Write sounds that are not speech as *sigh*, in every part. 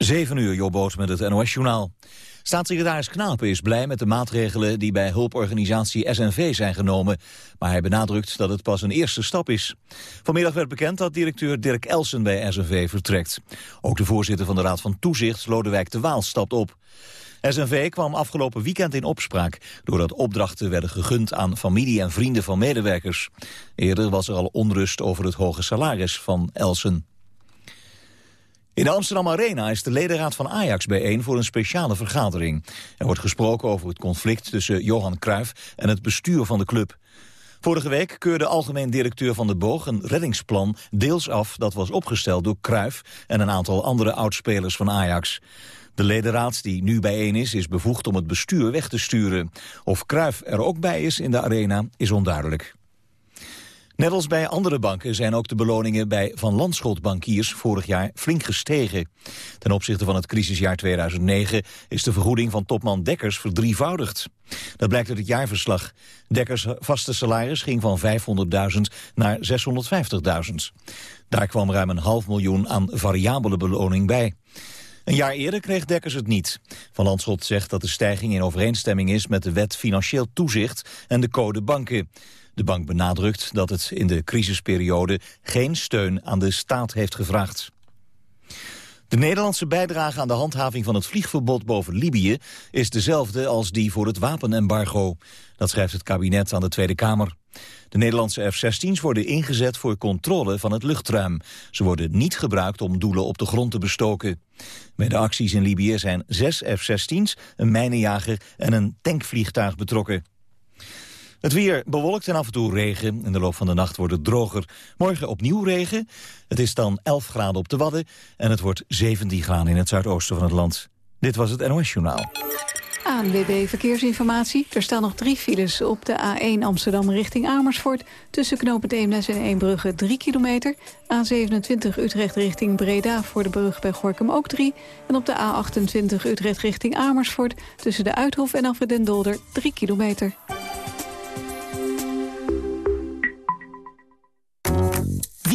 7 uur, Jobboot met het NOS-journaal. Staatssecretaris Knapen is blij met de maatregelen die bij hulporganisatie SNV zijn genomen. Maar hij benadrukt dat het pas een eerste stap is. Vanmiddag werd bekend dat directeur Dirk Elsen bij SNV vertrekt. Ook de voorzitter van de Raad van Toezicht, Lodewijk de Waal, stapt op. SNV kwam afgelopen weekend in opspraak... doordat opdrachten werden gegund aan familie en vrienden van medewerkers. Eerder was er al onrust over het hoge salaris van Elsen. In de Amsterdam Arena is de ledenraad van Ajax bijeen voor een speciale vergadering. Er wordt gesproken over het conflict tussen Johan Cruijff en het bestuur van de club. Vorige week keurde algemeen directeur van de Boog een reddingsplan deels af dat was opgesteld door Cruijff en een aantal andere oudspelers van Ajax. De ledenraad die nu bijeen is, is bevoegd om het bestuur weg te sturen. Of Cruijff er ook bij is in de arena, is onduidelijk. Net als bij andere banken zijn ook de beloningen bij Van Landschot bankiers vorig jaar flink gestegen. Ten opzichte van het crisisjaar 2009 is de vergoeding van topman Dekkers verdrievoudigd. Dat blijkt uit het jaarverslag. Dekkers vaste salaris ging van 500.000 naar 650.000. Daar kwam ruim een half miljoen aan variabele beloning bij. Een jaar eerder kreeg Dekkers het niet. Van Landschot zegt dat de stijging in overeenstemming is met de wet Financieel Toezicht en de code banken. De bank benadrukt dat het in de crisisperiode geen steun aan de staat heeft gevraagd. De Nederlandse bijdrage aan de handhaving van het vliegverbod boven Libië is dezelfde als die voor het wapenembargo. Dat schrijft het kabinet aan de Tweede Kamer. De Nederlandse F-16's worden ingezet voor controle van het luchtruim. Ze worden niet gebruikt om doelen op de grond te bestoken. Bij de acties in Libië zijn zes F-16's, een mijnenjager en een tankvliegtuig betrokken. Het weer bewolkt en af en toe regen. In de loop van de nacht wordt het droger. Morgen opnieuw regen. Het is dan 11 graden op de Wadden en het wordt 17 graden in het zuidoosten van het land. Dit was het NOS Journaal. ANWB Verkeersinformatie. Er staan nog drie files op de A1 Amsterdam richting Amersfoort. Tussen knooppunt Eemnes en Eembrugge 3 kilometer. A27 Utrecht richting Breda voor de brug bij Gorkum ook 3. En op de A28 Utrecht richting Amersfoort... tussen de Uithof en den Dolder 3 kilometer.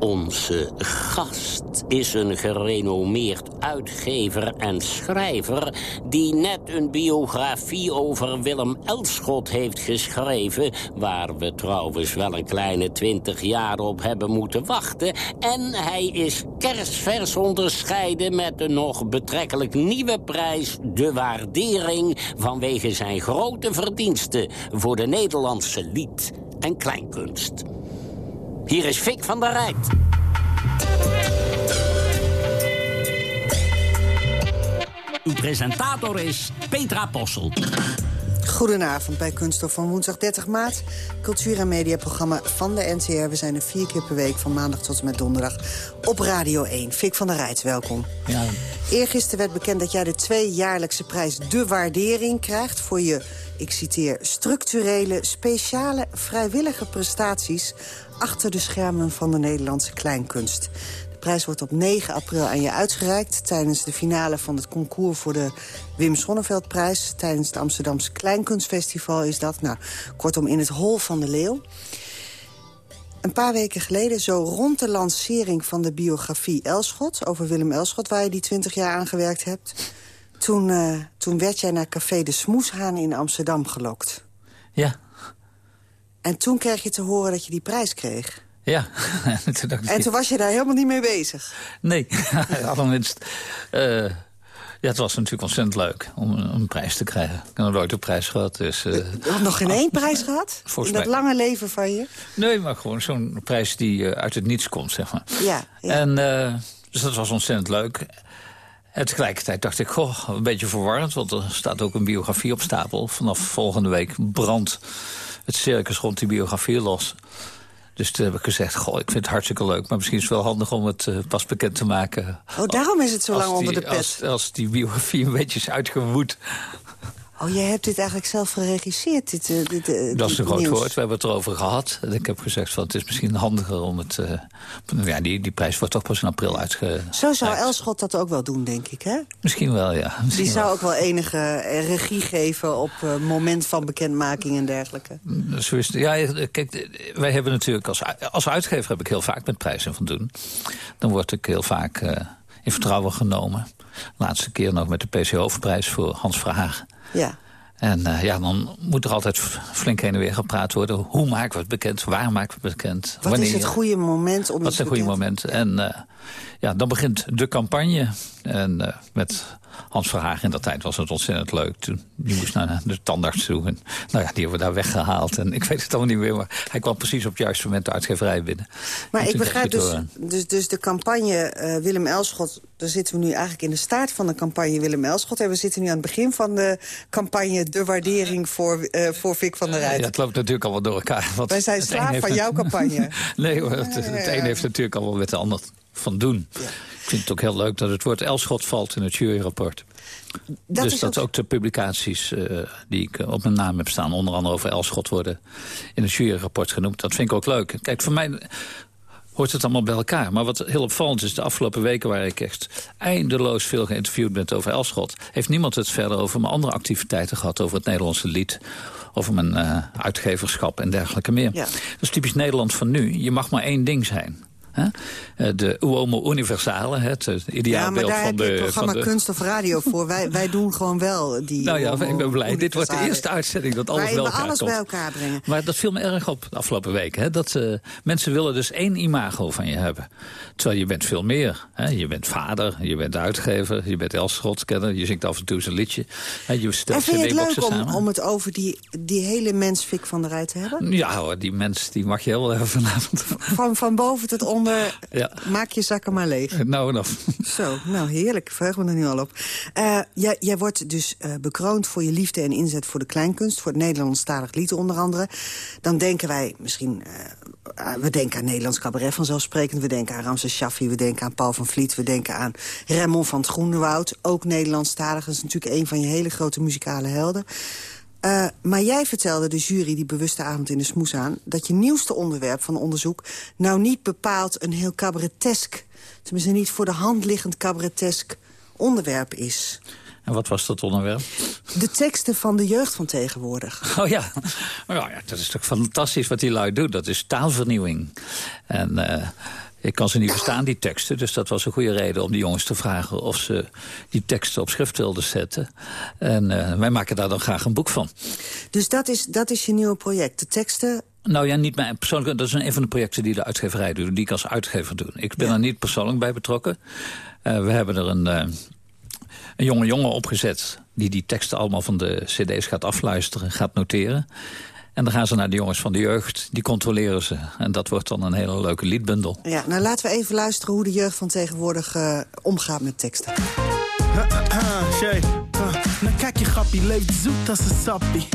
Onze gast is een gerenommeerd uitgever en schrijver... die net een biografie over Willem Elschot heeft geschreven... waar we trouwens wel een kleine twintig jaar op hebben moeten wachten. En hij is kerstvers onderscheiden met een nog betrekkelijk nieuwe prijs... de waardering vanwege zijn grote verdiensten... voor de Nederlandse lied- en kleinkunst. Hier is Fik van der Rijt. Uw presentator is Petra Possel. Goedenavond bij Kunststof van woensdag 30 maart. Cultuur- en mediaprogramma van de NCR. We zijn er vier keer per week van maandag tot en met donderdag op Radio 1. Fik van der Rijt, welkom. Ja. Eergisteren werd bekend dat jij de tweejaarlijkse prijs De Waardering krijgt... voor je, ik citeer, structurele, speciale, vrijwillige prestaties... achter de schermen van de Nederlandse kleinkunst. De prijs wordt op 9 april aan je uitgereikt... tijdens de finale van het concours voor de Wim Sonneveldprijs. Tijdens het Amsterdamse Kleinkunstfestival is dat. Nou, kortom, in het Hol van de Leeuw. Een paar weken geleden, zo rond de lancering van de biografie Elschot... over Willem Elschot, waar je die 20 jaar aan gewerkt hebt... toen, uh, toen werd jij naar Café de Smoeshaan in Amsterdam gelokt. Ja. En toen kreeg je te horen dat je die prijs kreeg. Ja. *laughs* toen en toen was je daar helemaal niet mee bezig? Nee, *laughs* allerminst. Uh, ja, het was natuurlijk ontzettend leuk om een, een prijs te krijgen. Ik heb nog nooit een prijs gehad. Dus, uh, nog geen één prijs gehad? *laughs* In dat lange leven van je? Nee, maar gewoon zo'n prijs die uh, uit het niets komt, zeg maar. Ja. ja. En, dus dat was ontzettend leuk. En tegelijkertijd dacht ik, goh, een beetje verwarrend... want er staat ook een biografie op stapel. Vanaf volgende week brandt het circus rond die biografie los. Dus toen heb ik gezegd, goh, ik vind het hartstikke leuk... maar misschien is het wel handig om het uh, pas bekend te maken. Oh, daarom is het zo lang die, onder de pet. Als, als, die biografie een beetje is uitgewoed. Oh, jij hebt dit eigenlijk zelf geregisseerd, dit, uh, dit uh, Dat is een groot nieuws. woord. We hebben het erover gehad. En ik heb gezegd, van, het is misschien handiger om het... Uh, ja, die, die prijs wordt toch pas in april uitge... Zo zou Elschot dat ook wel doen, denk ik, hè? Misschien wel, ja. Misschien die zou wel. ook wel enige regie geven op moment van bekendmaking en dergelijke. Zo is het. Ja, kijk, wij hebben natuurlijk... Als, als uitgever heb ik heel vaak met prijzen van doen. Dan word ik heel vaak in vertrouwen genomen. Laatste keer nog met de PC-hoofdprijs voor Hans Verhagen. Ja. En uh, ja, dan moet er altijd flink heen en weer gepraat worden. Hoe maken we het bekend? Waar maken we het bekend? Wat Wanneer? is het goede moment om Wat is het goede moment? En uh, ja, dan begint de campagne. En uh, met Hans Verhagen in dat tijd was het ontzettend leuk. Toen, die moest naar de tandarts toe. En, nou ja, die hebben we daar weggehaald. En ik weet het allemaal niet meer, maar hij kwam precies op het juiste moment de uitgeverij binnen. Maar ik begrijp dus, dus, dus de campagne uh, Willem Elschot... daar zitten we nu eigenlijk in de staart van de campagne Willem Elschot. En we zitten nu aan het begin van de campagne... de waardering voor, uh, voor Vic van der Rijt. Het loopt natuurlijk allemaal door elkaar. Want Wij zijn slaaf van jouw campagne. *laughs* nee hoor, het, het een heeft natuurlijk allemaal met de ander van doen. Ja. Ik vind het ook heel leuk dat het woord Elschot valt in het juryrapport. Dat dus is dat ook... ook de publicaties uh, die ik op mijn naam heb staan... onder andere over Elschot worden in het juryrapport genoemd. Dat vind ik ook leuk. Kijk, voor mij hoort het allemaal bij elkaar. Maar wat heel opvallend is, de afgelopen weken... waar ik echt eindeloos veel geïnterviewd ben over Elschot... heeft niemand het verder over mijn andere activiteiten gehad... over het Nederlandse lied over mijn uh, uitgeverschap en dergelijke meer. Ja. Dat is typisch Nederland van nu. Je mag maar één ding zijn. He? De Uomo Universale, het ideaalbeeld ja, maar daar van de... heb je het programma de... Kunst of Radio voor. wij, wij doen gewoon wel die Nou ja, ik ben blij. Dit wordt de eerste uitzending dat alles Waarin bij we elkaar alles bij elkaar brengen. Maar dat viel me erg op de afgelopen weken. Hè? Dat uh, mensen willen dus één imago van je hebben. Terwijl je bent veel meer. Hè? Je bent vader, je bent uitgever, je bent Elschot-kenner. Je zingt af en toe zijn liedje. Hè? Je stelt en vind je het leuk om, om het over die, die hele mens Fik van der Rijt te hebben? Ja hoor, die mens die mag je heel even vanavond. Van, van boven tot onder, ja. maak je zakken maar leeg. Nou, nou. Zo, nou heerlijk. Ik verheug me er nu al op. Uh, jij, jij wordt dus uh, bekroond voor je liefde en inzet voor de kleinkunst. Voor het Nederlandstalig lied onder andere. Dan denken wij misschien... Uh, we denken aan Nederlands cabaret vanzelfsprekend. We denken aan Ramses Shaffi. We denken aan Paul van Vliet. We denken aan Raymond van het Groenewoud. Ook Nederlandstalig. Dat is natuurlijk een van je hele grote muzikale helden. Uh, maar jij vertelde de jury die bewuste avond in de smoes aan... dat je nieuwste onderwerp van onderzoek... nou niet bepaald een heel cabaretesk... tenminste niet voor de hand liggend cabaretesk onderwerp is. En wat was dat onderwerp? De teksten van de jeugd van tegenwoordig. Oh ja, oh ja dat is toch fantastisch wat die lui doen. Dat is taalvernieuwing. En... Uh... Ik kan ze niet verstaan, die teksten. Dus dat was een goede reden om die jongens te vragen... of ze die teksten op schrift wilden zetten. En uh, wij maken daar dan graag een boek van. Dus dat is, dat is je nieuwe project, de teksten... Nou ja, niet mijn persoonlijk. Dat is een van de projecten die de uitgeverij doet. Die ik als uitgever doe. Ik ben Ja. er niet persoonlijk bij betrokken. Uh, we hebben er een, uh, een jonge jongen opgezet... die die teksten allemaal van de cd's gaat afluisteren, gaat noteren. En dan gaan ze naar de jongens van de jeugd, die controleren ze. En dat wordt dan een hele leuke liedbundel. Ja, nou laten we even luisteren hoe de jeugd van tegenwoordig uh, omgaat met teksten. Shay, Nou kijk je grappie, leeft zoet als een sappie.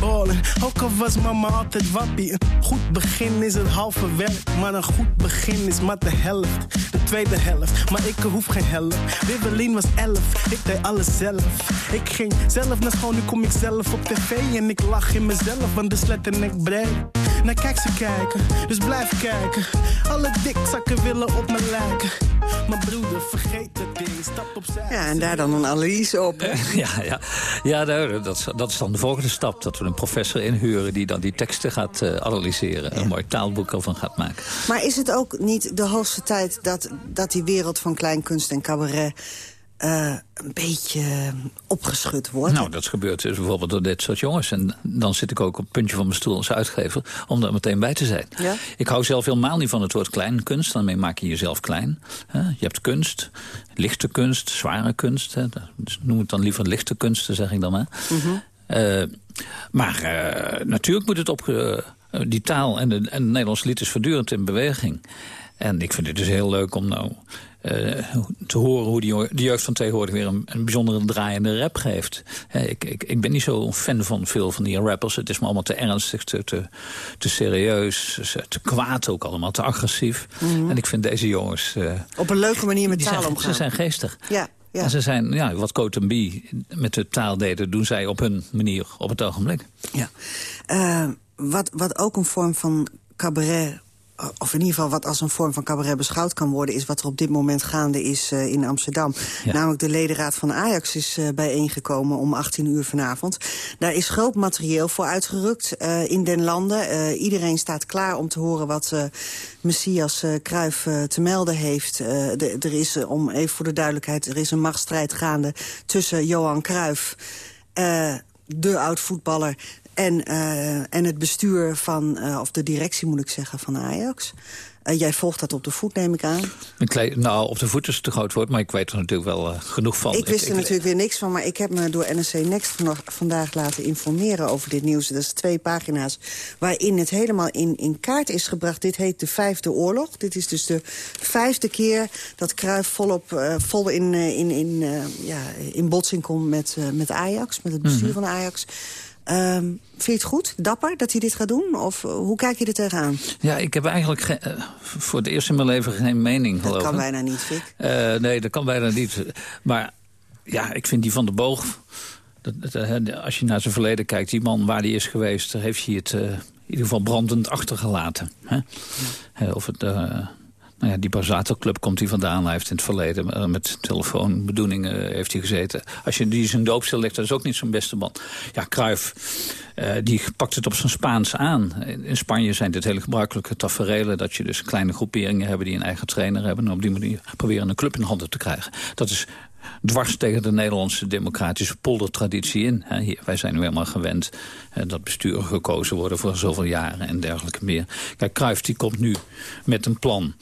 Ballen, ook al was mama altijd wappie. Een goed begin is het halve werk, maar een goed begin is maar de helft. De tweede helft, maar ik hoef geen helft. Wibbelin was elf, ik deed alles zelf. Ik ging zelf naar school, nu kom ik zelf op tv. En ik lach in mezelf, want de sletten ik breed. Nou kijk ze kijken, dus blijf kijken. Alle dikzakken willen op me lijken. Mijn broeder, vergeet het ding, stap opzij. Ja, en daar dan een analyse op. *laughs* Ja, ja. ja dat, is, dat is dan de volgende stap. Dat we een professor inhuren die dan die teksten gaat eh, analyseren. Een mooi taalboek ervan gaat maken. Maar is het ook niet de hoogste tijd dat, dat die wereld van kleinkunst en cabaret... eh, een beetje opgeschud wordt? Nou, dat gebeurt dus bijvoorbeeld door dit soort jongens. En dan zit ik ook op het puntje van mijn stoel als uitgever... om daar meteen bij te zijn. Ja? Ik hou zelf helemaal niet van het woord kleinkunst. Daarmee maak je jezelf klein. Je hebt kunst, lichte kunst, zware kunst. noem het dan liever lichte kunsten, zeg ik dan. Hè. Eh, maar eh, natuurlijk moet het op... die taal en, de, en het Nederlands lied is voortdurend in beweging. En ik vind het dus heel leuk om nou te horen hoe die, de jeugd van tegenwoordig weer een, een bijzondere draaiende rap geeft. Hè, ik, ik, ik ben niet zo fan van veel van die rappers. Het is me allemaal te ernstig, te, te, te serieus, te kwaad ook allemaal, te agressief. En ik vind deze jongens... eh, Op een leuke manier met taal omgaan. Ze zijn geestig. Ja, ja. En ze zijn, ja, wat Cote B met de taal deden, doen zij op hun manier op het ogenblik. Ja. Eh, wat, wat ook een vorm van cabaret of in ieder geval wat als een vorm van cabaret beschouwd kan worden... is wat er op dit moment gaande is eh, in Amsterdam. Ja. Namelijk de ledenraad van Ajax is eh, bijeengekomen om 18 uur vanavond. Daar is groot materieel voor uitgerukt eh, in den landen. Eh, iedereen staat klaar om te horen wat eh, Messias eh Kruif te melden heeft. Eh, de- er is, eh, om even voor de duidelijkheid, er is een machtsstrijd gaande... tussen Johan eh, de oud-voetballer... En, eh, en het bestuur van, eh, of de directie moet ik zeggen, van Ajax. Eh, jij volgt dat op de voet, neem ik aan. Een nou, op de voet is het te groot woord, maar ik weet er natuurlijk wel genoeg van. ik wist er natuurlijk weer niks van, maar ik heb me door NRC Next vandaag laten informeren over dit nieuws. Dat is twee pagina's waarin het helemaal in, in kaart is gebracht. Dit heet de Vijfde Oorlog. Dit is dus de vijfde keer dat Cruijff volop, vol in, in, in, ja, in botsing komt met, met Ajax, met het bestuur Mhm. van Ajax. Ehm, vind je het goed, dapper, dat hij dit gaat doen? Of eh, hoe kijk je er tegenaan? Ja, ik heb eigenlijk ge- eh, voor het eerst in mijn leven geen mening, Dat geloof kan ik. bijna niet, Fik. Eh, nee, dat kan bijna niet. Maar ja, ik vind die van de boog... Dat, dat, als je naar zijn verleden kijkt, die man waar die is geweest... heeft hij het in ieder geval brandend achtergelaten. Hè? Of het... nou ja, die Bazato-club komt hij vandaan. Hij heeft in het verleden eh, met telefoonbedoelingen heeft hij gezeten. Als je die zijn doopstil legt, dat is ook niet zo'n beste man. Ja, Cruijff, eh, die pakt het op zijn Spaans aan. In, Spanje zijn dit hele gebruikelijke taferelen... dat je dus kleine groeperingen hebben die een eigen trainer hebben... en op die manier proberen een club in handen te krijgen. Dat is dwars tegen de Nederlandse democratische poldertraditie in. Wij zijn nu helemaal gewend dat besturen gekozen worden voor zoveel jaren en dergelijke meer. Kijk, Cruijff die komt nu met een plan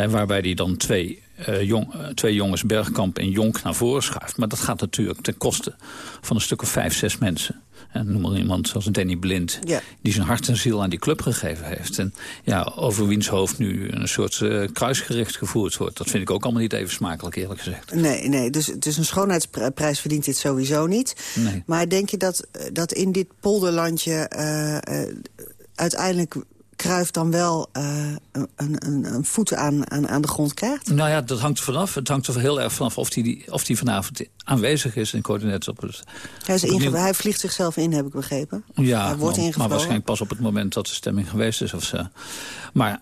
hè, waarbij hij dan twee, eh, jong, eh, twee jongens Bergkamp en Jonk naar voren schuift. Maar dat gaat natuurlijk ten koste van een stuk of vijf, zes mensen. En noem maar iemand zoals Danny Blind, Ja. die zijn hart en ziel aan die club gegeven heeft. En ja, over wiens hoofd nu een soort eh, kruisgericht gevoerd wordt. Dat vind ik ook allemaal niet even smakelijk, eerlijk gezegd. Nee, nee, dus, dus een schoonheidsprijs verdient dit sowieso niet. Nee. Maar denk je dat, dat in dit polderlandje uiteindelijk Kruif dan wel eh, een, een, een voet aan, aan, aan de grond krijgt? Nou ja, dat hangt er vanaf. Het hangt er heel erg vanaf of die, of die vanavond aanwezig is in coördinatie op het... Hij, is hij vliegt zichzelf in, heb ik begrepen. Ja, hij wordt maar, waarschijnlijk pas op het moment dat de stemming geweest is of zo. Maar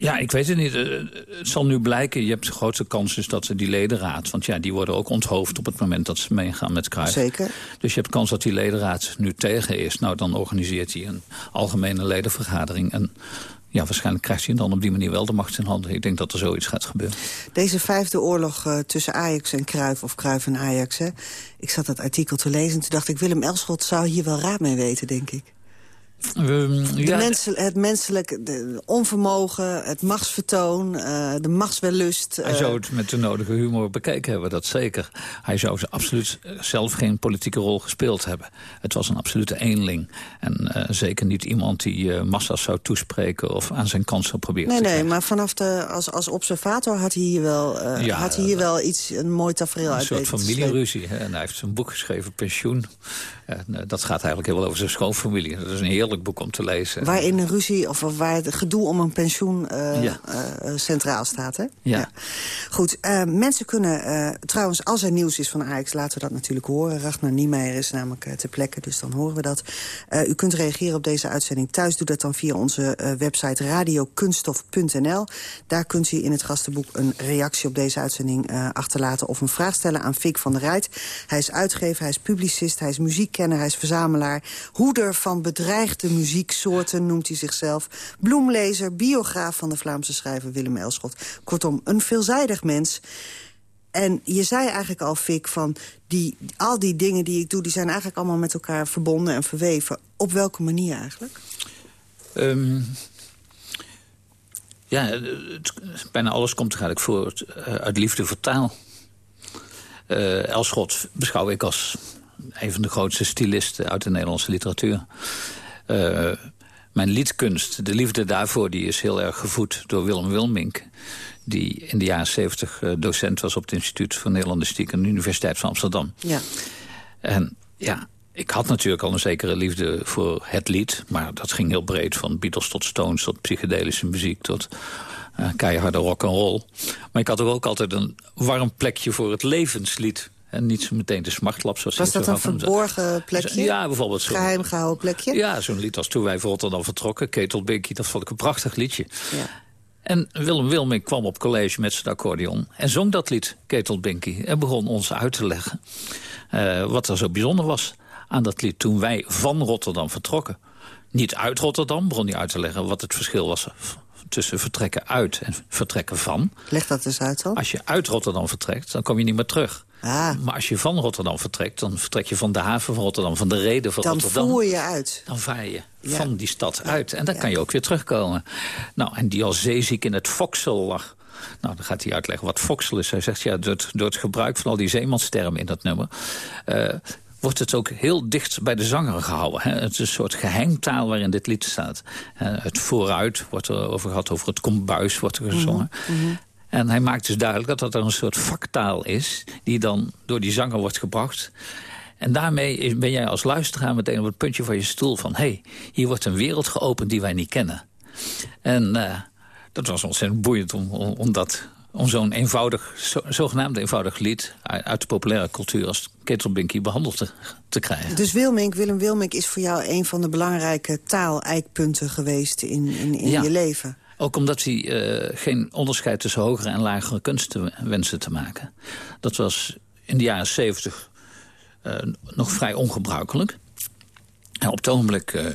ja, ik weet het niet. Eh, Het zal nu blijken, je hebt de grootste kans is dat ze die ledenraad... want ja, die worden ook onthoofd op het moment dat ze meegaan met Cruijff. Zeker. Dus je hebt kans dat die ledenraad nu tegen is. Nou, dan organiseert hij een algemene ledenvergadering... en ja, waarschijnlijk krijgt hij dan op die manier wel de macht in handen. Ik denk dat er zoiets gaat gebeuren. Deze vijfde oorlog eh, tussen Ajax en Kruif of Kruif en Ajax... Hè, ik zat dat artikel te lezen en toen dacht ik... Willem Elschot zou hier wel raad mee weten, denk ik. Ja, mensel, het menselijk de onvermogen, het machtsvertoon, uh, de machtswellust. Hij zou het met de nodige humor bekeken hebben, dat zeker. Hij zou ze absoluut zelf geen politieke rol gespeeld hebben. Het was een absolute eenling. En uh, zeker niet iemand die uh, massa's zou toespreken... of aan zijn kans zou proberen nee, te Nee, maar vanaf de, als, als observator had hij hier wel, ja, had hij hier wel iets, een mooi tafereel uit Een soort familieruzie. En hij heeft zijn boek geschreven, Pensioen. En, dat gaat eigenlijk heel wel over zijn schoonfamilie. Dat is een heerlijk boek om te lezen. Waarin een ruzie of waar het gedoe om een pensioen uh, ja. uh, centraal staat. Hè? Ja. ja. Goed, uh, mensen kunnen trouwens, als er nieuws is van Ajax... laten we dat natuurlijk horen. Ragnar Niemeyer is namelijk ter plekke, dus dan horen we dat. u kunt reageren op deze uitzending thuis. Doe dat dan via onze website radiokunstof.nl. Daar kunt u in het gastenboek een reactie op deze uitzending achterlaten... of een vraag stellen aan Fik van der Rijt. Hij is uitgever, hij is publicist, hij is muziekkenner... hij is verzamelaar, hoeder van bedreigde muzieksoorten noemt hij zichzelf. Bloemlezer, biograaf van de Vlaamse schrijver Willem Elschot. Kortom, een veelzijdig mens. En je zei eigenlijk al, Fik, van die, al die dingen die ik doe... die zijn eigenlijk allemaal met elkaar verbonden en verweven. Op welke manier eigenlijk? Um, ja, bijna alles komt eigenlijk voort uh, uit liefde voor taal. Uh, Elschot beschouw ik als een van de grootste stylisten uit de Nederlandse literatuur. Uh, mijn liedkunst, de liefde daarvoor, die is heel erg gevoed door Willem Wilmink. Die in de jaren zeventig uh, docent was op het Instituut voor Nederlandistiek... aan de Universiteit van Amsterdam. Ja. En ja, ik had natuurlijk al een zekere liefde voor het lied. Maar dat ging heel breed, van Beatles tot Stones... tot psychedelische muziek, tot uh, keiharde rock and roll. Maar ik had ook altijd een warm plekje voor het levenslied. En niet zo meteen de smachtlap. Zoals Was dat een verborgen plekje? Ja, bijvoorbeeld zo'n... Geheim gehouden plekje? Ja, zo'n lied als Toen wij voor Rotterdam vertrokken. Ketel Binky, dat vond ik een prachtig liedje. Ja. En Willem Wilming kwam op college met zijn accordeon... en zong dat lied, Ketel Binky. En begon ons uit te leggen uh, wat er zo bijzonder was aan dat lied... toen wij van Rotterdam vertrokken. Niet uit Rotterdam, begon hij uit te leggen wat het verschil was tussen vertrekken uit en vertrekken van. Leg dat eens uit dan. Als je uit Rotterdam vertrekt, dan kom je niet meer terug. Ah. Maar als je van Rotterdam vertrekt, dan vertrek je van de haven van Rotterdam... van de reden van dan Rotterdam. Dan voer je uit. Dan vaar je van die stad uit. En dan kan je ook weer terugkomen. Nou, en die als zeeziek in het Foksel lag... Nou, dan gaat hij uitleggen wat Foksel is. Hij zegt, ja, door het, door het gebruik van al die zeemanstermen in dat nummer... Uh, wordt het ook heel dicht bij de zanger gehouden. Hè? Het is een soort geheimtaal waarin dit lied staat. Het vooruit wordt er over gehad, over het kombuis wordt er gezongen. Mm -hmm. En hij maakt dus duidelijk dat dat er een soort vaktaal is... die dan door die zanger wordt gebracht. En daarmee ben jij als luisteraar meteen op het puntje van je stoel van... hé, hey, hier wordt een wereld geopend die wij niet kennen. En uh, dat was ontzettend boeiend om, om, om dat om zo'n eenvoudig, zo, zogenaamd eenvoudig lied... uit de populaire cultuur als Ketelbinky behandeld te, te, krijgen. Dus Wilmink, Willem Wilmink is voor jou een van de belangrijke taaleikpunten geweest in, in, in ja. je leven? Ook omdat hij uh, geen onderscheid tussen hogere en lagere kunsten wenste te maken. Dat was in de jaren zeventig uh, nog vrij ongebruikelijk. En op het ogenblik uh,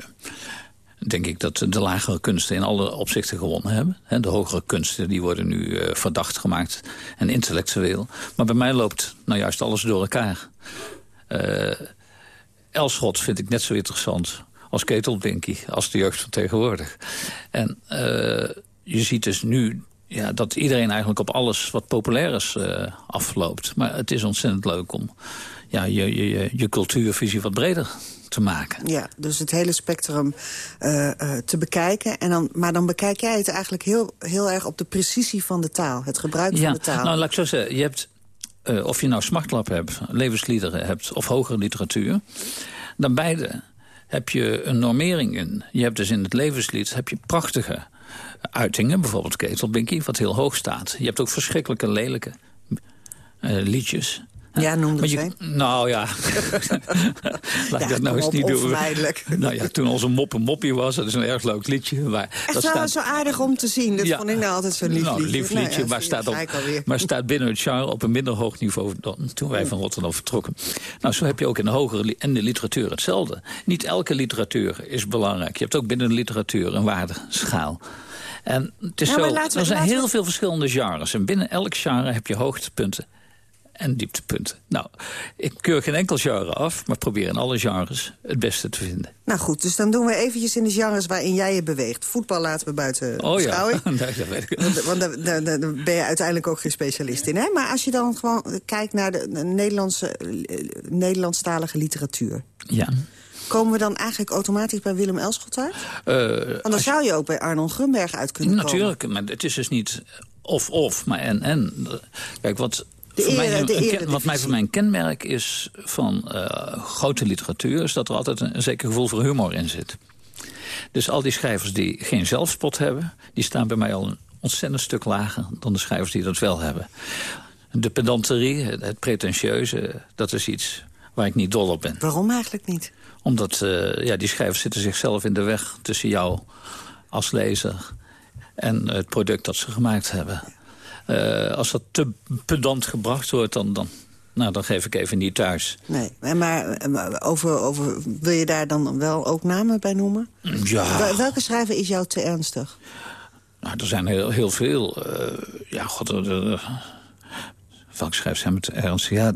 denk ik dat de lagere kunsten in alle opzichten gewonnen hebben. He, de hogere kunsten die worden nu verdacht gemaakt en intellectueel. Maar bij mij loopt nou juist alles door elkaar. Elschot vind ik net zo interessant als ketelbinky, als de jeugd van tegenwoordig. En uh, je ziet dus nu ja, dat iedereen eigenlijk op alles wat populair is uh, afloopt. Maar het is ontzettend leuk om ja, je, je, je cultuurvisie wat breder te maken. Ja, dus het hele spectrum uh, uh, te bekijken. En dan, maar dan bekijk jij het eigenlijk heel, heel erg op de precisie van de taal. Het gebruik ja, van de taal. Nou, laat ik zo zeggen. Je hebt, of je nou smachtlap hebt, levensliederen hebt of hogere literatuur. Dan beide heb je een normering in. Je hebt dus in het levenslied heb je prachtige uitingen. Bijvoorbeeld Ketelbinky, wat heel hoog staat. Je hebt ook verschrikkelijke lelijke liedjes. Ja, noem dat je, Nou ja, *laughs* laat ja, ik dat nou eens niet doen. Nou ja, toen onze mop een mopje was, dat is een erg leuk liedje. Maar Echt dat wel staat... zo aardig om te zien. Dat ja. vond ik nou altijd zo'n lief nou, liedje. lief liedje, nou, maar, staat op, maar staat binnen het genre op een minder hoog niveau dan toen wij van Rotterdam vertrokken. Nou, zo heb je ook in de hogere en de literatuur hetzelfde. Niet elke literatuur is belangrijk. Je hebt ook binnen de literatuur een waardeschaal. En het is ja, zo, we, er zijn heel veel verschillende genres. En binnen elk genre heb je hoogtepunten en dieptepunten. Nou, ik keur geen enkel genre af, maar probeer in alle genres het beste te vinden. Nou goed, dus dan doen we eventjes in de genres waarin jij je beweegt. Voetbal laten we buiten oh, beschouwing. *laughs* Ja. dat weet ik. Want, want daar, daar, daar, ben je uiteindelijk ook geen specialist in. Hè? Maar als je dan gewoon kijkt naar de, de Nederlandse, uh, Nederlandstalige literatuur... Ja. Komen we dan eigenlijk automatisch bij Willem Elschot uit? Uh, Want dan zou je ook bij Arnold Grunberg uit kunnen natuurlijk, komen. maar het is dus niet of-of, maar en-en. Kijk, wat... De mij, ere, de een, wat mij voor mijn kenmerk is van uh, grote literatuur... is dat er altijd een, een zeker gevoel voor humor in zit. Dus al die schrijvers die geen zelfspot hebben... die staan bij mij al een ontzettend stuk lager... dan de schrijvers die dat wel hebben. De pedanterie, het, het pretentieuze, dat is iets waar ik niet dol op ben. Waarom eigenlijk niet? Omdat uh, ja, die schrijvers zitten zichzelf in de weg tussen jou als lezer... en het product dat ze gemaakt hebben. Uh, als dat te pedant gebracht wordt, dan, dan, nou, dan geef ik even niet thuis. Nee, maar over, over, wil je daar dan wel ook namen bij noemen? Ja. Welke schrijver is jou te ernstig? Nou, er zijn heel, heel veel. Uh, ja, god... Uh, zijn met ernst. Ja,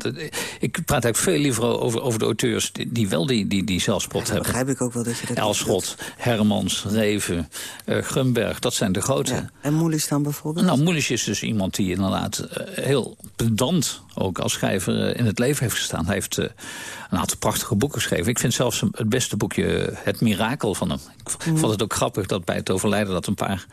ik praat eigenlijk veel liever over, over de auteurs die, die wel die, die, die zelfspot ja, hebben. begrijp ik ook wel dat je dat Elschot, Hermans, Reven, uh, Grunberg, dat zijn de grote. Ja. En Moelis dan bijvoorbeeld? Nou, Moelis is dus iemand die inderdaad uh, heel pedant ook als schrijver uh, in het leven heeft gestaan. Hij heeft een aantal prachtige boeken geschreven. Ik vind zelfs het beste boekje Het Mirakel van hem. Ik mm. vond het ook grappig dat bij het overlijden dat een paar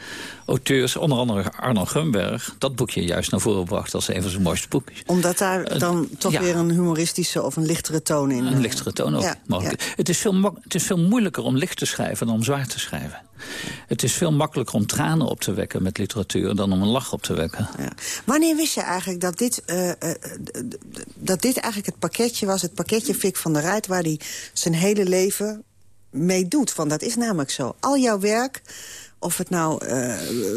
auteurs, onder andere Arnold Grunberg, dat boekje juist naar voren bracht als een van zijn mooiste boekjes. Omdat daar dan toch ja. weer een humoristische of een lichtere toon in... Een lichtere toon ook ja, mogelijk. Ja. Het, is veel het is veel moeilijker om licht te schrijven dan om zwaar te schrijven. Het is veel makkelijker om tranen op te wekken met literatuur... dan om een lach op te wekken. Ja. Wanneer wist je eigenlijk dat dit, uh, uh, dat dit eigenlijk het pakketje was... het pakketje Fik van der Rijt... waar hij zijn hele leven mee doet? Want dat is namelijk zo. Al jouw werk... Of het nou uh,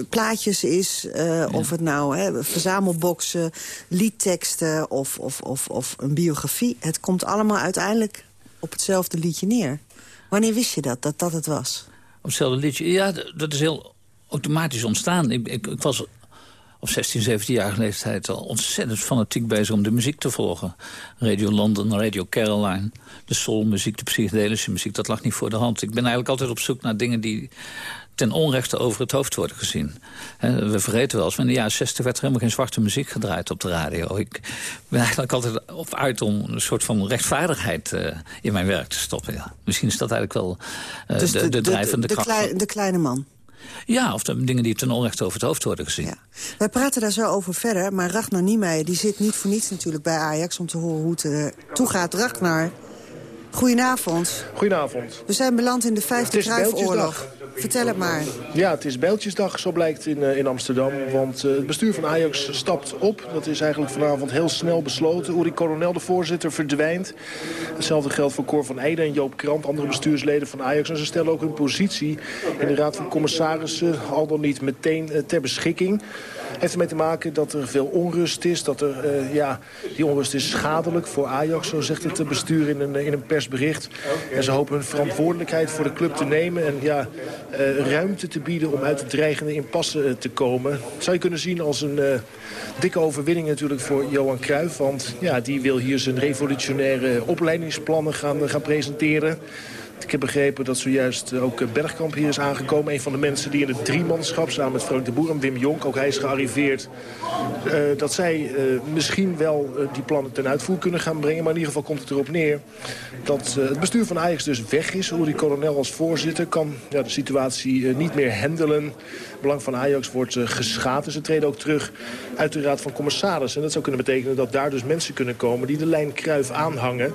plaatjes is, uh, ja. of het nou hè, verzamelboxen, liedteksten of, of, of, of een biografie. Het komt allemaal uiteindelijk op hetzelfde liedje neer. Wanneer wist je dat, dat dat het was? Op hetzelfde liedje? Ja, dat is heel automatisch ontstaan. Ik, ik, was op 16, 17-jarige leeftijd al ontzettend fanatiek bezig om de muziek te volgen. Radio London, Radio Caroline, de soulmuziek, de psychedelische muziek, dat lag niet voor de hand. Ik ben eigenlijk altijd op zoek naar dingen die ten onrechte over het hoofd worden gezien. We vergeten wel eens, maar in de jaren 60 werd er helemaal geen zwarte muziek gedraaid op de radio. Ik ben eigenlijk altijd op uit om een soort van rechtvaardigheid uh, in mijn werk te stoppen. Ja. Misschien is dat eigenlijk wel uh, dus de, de, de drijvende de, de, kracht. Klei, de kleine man. Ja, of de dingen die ten onrechte over het hoofd worden gezien. Ja. Wij praten daar zo over verder, maar Ragnar Niemeyer... die zit niet voor niets natuurlijk bij Ajax om te horen hoe het er toe gaat. Ragnar, goedenavond. Goedenavond. We zijn beland in de vijfde Cruijff-oorlog. Vertel het maar. Ja, het is Bijltjesdag, zo blijkt in, uh, in Amsterdam. Want uh, het bestuur van Ajax stapt op. Dat is eigenlijk vanavond heel snel besloten. Uri Coronel, de voorzitter, verdwijnt. Hetzelfde geldt voor Cor van Eijden en Joop Krant, andere bestuursleden van Ajax. En ze stellen ook hun positie in de Raad van Commissarissen al dan niet meteen uh, ter beschikking heeft ermee te maken dat er veel onrust is. Dat er, uh, ja, die onrust is schadelijk voor Ajax, zo zegt het bestuur in een, in een persbericht. En ze hopen hun verantwoordelijkheid voor de club te nemen... en ja, uh, ruimte te bieden om uit de dreigende impasse uh, te komen. Dat zou je kunnen zien als een dikke overwinning natuurlijk voor Johan Cruijff. Want ja, die wil hier zijn revolutionaire opleidingsplannen gaan, gaan presenteren. Ik heb begrepen dat zojuist ook Bergkamp hier is aangekomen. Een van de mensen die in het driemanschap samen met Frank de Boer en Wim Jonk, ook hij is gearriveerd. Uh, dat zij uh, misschien wel die plannen ten uitvoer kunnen gaan brengen. Maar in ieder geval komt het erop neer dat het bestuur van Ajax dus weg is. Uri Coronel als voorzitter kan ja, de situatie niet meer handelen. Belang van Ajax wordt geschaad. Dus ze treden ook terug uit de Raad van Commissarissen. En dat zou kunnen betekenen dat daar dus mensen kunnen komen die de lijn Kruif aanhangen.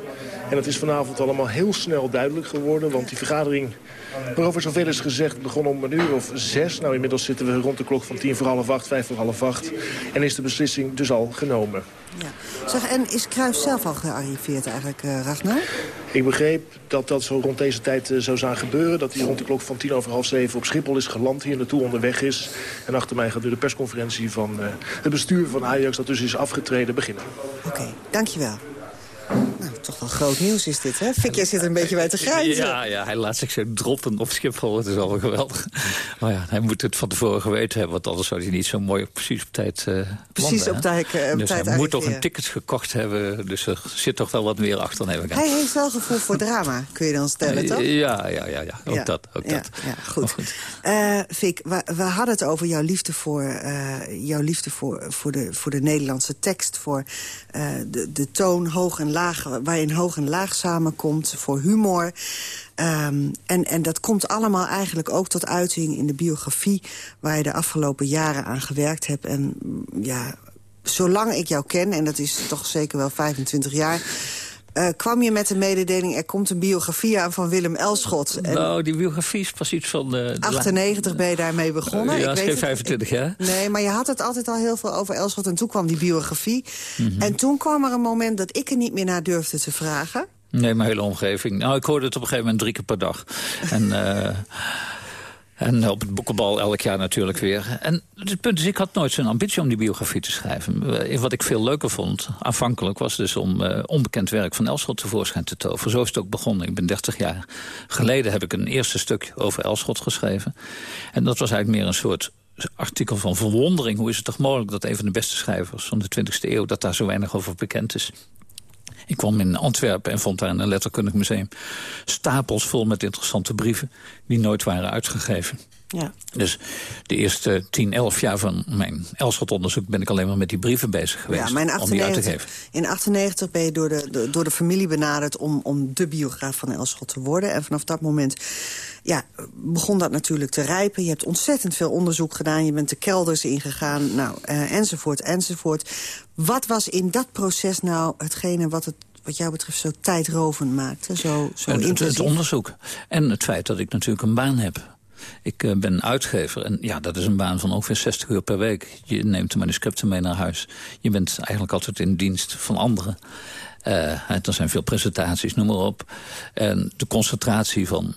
En dat is vanavond allemaal heel snel duidelijk geworden. Want die vergadering, waarover zoveel is gezegd, begon om een uur of zes. Nou, inmiddels zitten we rond de klok van tien voor half acht, vijf voor half acht. En is de beslissing dus al genomen. Ja. Zeg, en is Kruis zelf al gearriveerd eigenlijk, uh, Ragnar? Ik begreep dat dat zo rond deze tijd uh, zou zijn gebeuren. Dat hij rond de klok van tien over half zeven op Schiphol is geland. Hier naartoe onderweg is. En achter mij gaat nu de persconferentie van uh, het bestuur van Ajax... dat dus is afgetreden, beginnen. Oké, okay, dankjewel. Nou, Toch wel groot nieuws is dit, hè? Fik, jij zit er een beetje bij te grijnzen. Ja, ja, hij laat zich zo droppen op Schiphol. Het is allemaal geweldig. Maar ja, hij moet het van tevoren geweten hebben... want anders zou hij niet zo mooi precies op tijd uh, Precies op tijd uh, Dus tijd hij moet toch een ticket gekocht hebben. Dus er zit toch wel wat meer achter, neem ik aan. Hij heeft wel gevoel voor drama, kun je dan stellen, toch? Ja, ja, ja, ja. ook dat. Ook ja, dat. Ja, goed. goed. Uh, Fik, we, we, hadden het over jouw liefde voor, jouw liefde voor, voor, de, voor de Nederlandse tekst... voor de, de toon hoog en laag, waarin hoog en laag samenkomt... voor humor... Um, en, en dat komt allemaal eigenlijk ook tot uiting in de biografie... waar je de afgelopen jaren aan gewerkt hebt. En ja, zolang ik jou ken, en dat is toch zeker wel 25 jaar... Uh, kwam je met de mededeling, er komt een biografie aan van Willem Elschot. En nou, die biografie is pas iets van... Uh, 98 ben je daarmee begonnen. Uh, ja, ik weet geen 25 jaar. Nee, maar je had het altijd al heel veel over Elschot. En toen kwam die biografie. Mm -hmm. En toen kwam er een moment dat ik er niet meer naar durfde te vragen. Nee, mijn hele omgeving. Nou, ik hoorde het op een gegeven moment drie keer per dag. En... Uh, En op het boekenbal elk jaar natuurlijk weer. En het punt is, ik had nooit zo'n ambitie om die biografie te schrijven. Wat ik veel leuker vond, aanvankelijk, was dus om uh, onbekend werk van Elschot tevoorschijn te toveren. Zo is het ook begonnen. Ik ben 30 jaar geleden heb ik een eerste stuk over Elschot geschreven. En dat was eigenlijk meer een soort artikel van verwondering. Hoe is het toch mogelijk dat een van de beste schrijvers van de 20e eeuw... dat daar zo weinig over bekend is. Ik kwam in Antwerpen en vond daar in een letterkundig museum... stapels vol met interessante brieven die nooit waren uitgegeven. Ja. Dus de eerste 10, 11 jaar van mijn Elschot-onderzoek... ben ik alleen maar met die brieven bezig geweest ja, maar in 98, om die uit te geven. In 98 ben je door de, de, door de familie benaderd om, om de biograaf van Elschot te worden. En vanaf dat moment ja, begon dat natuurlijk te rijpen. Je hebt ontzettend veel onderzoek gedaan. Je bent de kelders ingegaan, nou, uh, enzovoort, enzovoort. Wat was in dat proces nou hetgene wat het wat jou betreft zo tijdrovend maakte? Zo, zo het, intensief? het onderzoek. En het feit dat ik natuurlijk een baan heb. Ik uh, ben uitgever en ja, dat is een baan van ongeveer 60 uur per week. Je neemt de manuscripten mee naar huis. Je bent eigenlijk altijd in dienst van anderen. Uh, er zijn veel presentaties, noem maar op. En de concentratie van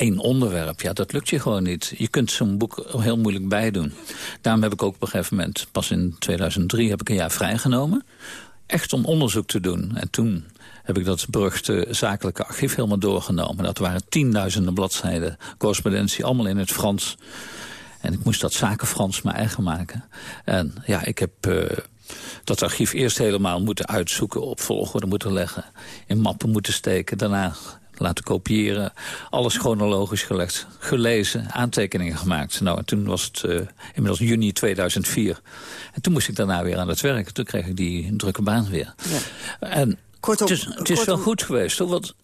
één onderwerp, ja, dat lukt je gewoon niet. Je kunt zo'n boek heel moeilijk bijdoen. Daarom heb ik ook op een gegeven moment, pas in 2003, heb ik een jaar vrijgenomen. Echt om onderzoek te doen. En toen heb ik dat beruchte zakelijke archief helemaal doorgenomen. Dat waren tienduizenden bladzijden correspondentie, allemaal in het Frans. En ik moest dat zaken Frans mijn eigen maken. En ja, ik heb uh, dat archief eerst helemaal moeten uitzoeken, op volgorde moeten leggen, in mappen moeten steken. Daarna laten kopiëren. Alles chronologisch gelegd, gelezen, aantekeningen gemaakt. Nou, en toen was het uh, inmiddels juni 2004. En toen moest ik daarna weer aan het werk. Toen kreeg ik die drukke baan weer. Ja. En kortom, het is, het is wel goed geweest. Hoor, want,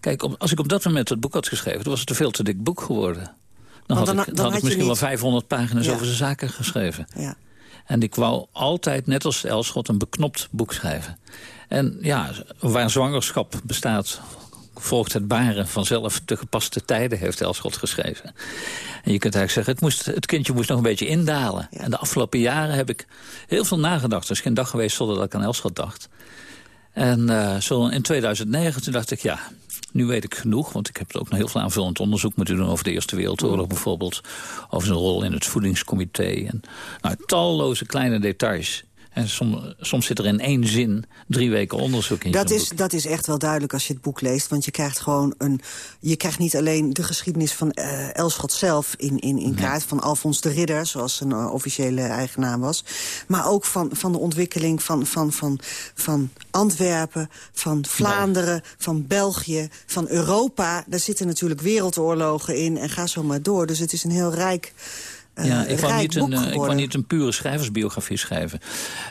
kijk, als ik op dat moment het boek had geschreven... dan was het een veel te dik boek geworden. Dan had, dan, ik, dan dan had ik misschien niet... wel 500 pagina's ja. over zijn zaken geschreven. Ja. En ik wou altijd, net als Elschot, een beknopt boek schrijven. En ja, waar zwangerschap bestaat volgt het baren vanzelf te gepaste tijden, heeft Elschot geschreven. En je kunt eigenlijk zeggen, het, moest, het kindje moest nog een beetje indalen. Ja. En de afgelopen jaren heb ik heel veel nagedacht. Er is geen dag geweest zonder dat ik aan Elschot dacht. En uh, zo in 2009 toen dacht ik, ja, nu weet ik genoeg. Want ik heb ook nog heel veel aanvullend onderzoek moeten doen... over de Eerste Wereldoorlog bijvoorbeeld. Over zijn rol in het voedingscomité. En nou, talloze kleine details en soms, soms zit er in één zin drie weken onderzoek in. Dat is, dat is echt wel duidelijk als je het boek leest. Want je krijgt gewoon een. Je krijgt niet alleen de geschiedenis van uh, Elschot zelf in, in, in kaart. Nee. Van Alfons de Ridder, zoals zijn uh, officiële eigen naam was. Maar ook van, van de ontwikkeling van, van, van, van Antwerpen, van Vlaanderen, nou. van België, van Europa. Daar zitten natuurlijk wereldoorlogen in en ga zo maar door. Dus het is een heel rijk. Ja, ik wou, niet een, ik wou niet een pure schrijversbiografie schrijven.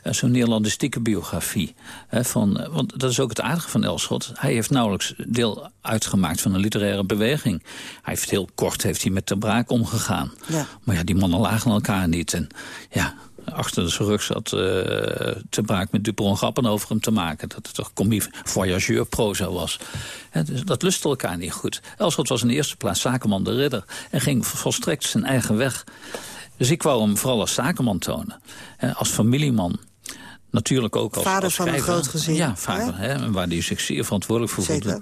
Uh, Zo'n Nederlandistieke biografie. Hè, van, want dat is ook het aardige van Elschot. Hij heeft nauwelijks deel uitgemaakt van een literaire beweging. Hij heeft heel kort heeft hij met de braak omgegaan. Ja. Maar ja, die mannen lagen elkaar niet. En ja, achter zijn rug zat uh, te braak met Dupont grappen over hem te maken. Dat het toch commis voyageur proza was. He, dus dat lustte elkaar niet goed. Elschot was in de eerste plaats zakenman de ridder. En ging volstrekt zijn eigen weg. Dus ik wou hem vooral als zakenman tonen. He, als familieman. Natuurlijk ook als Vader als van een groot gezin. Ja, vader. Hè, waar hij zich zeer verantwoordelijk voor voelde.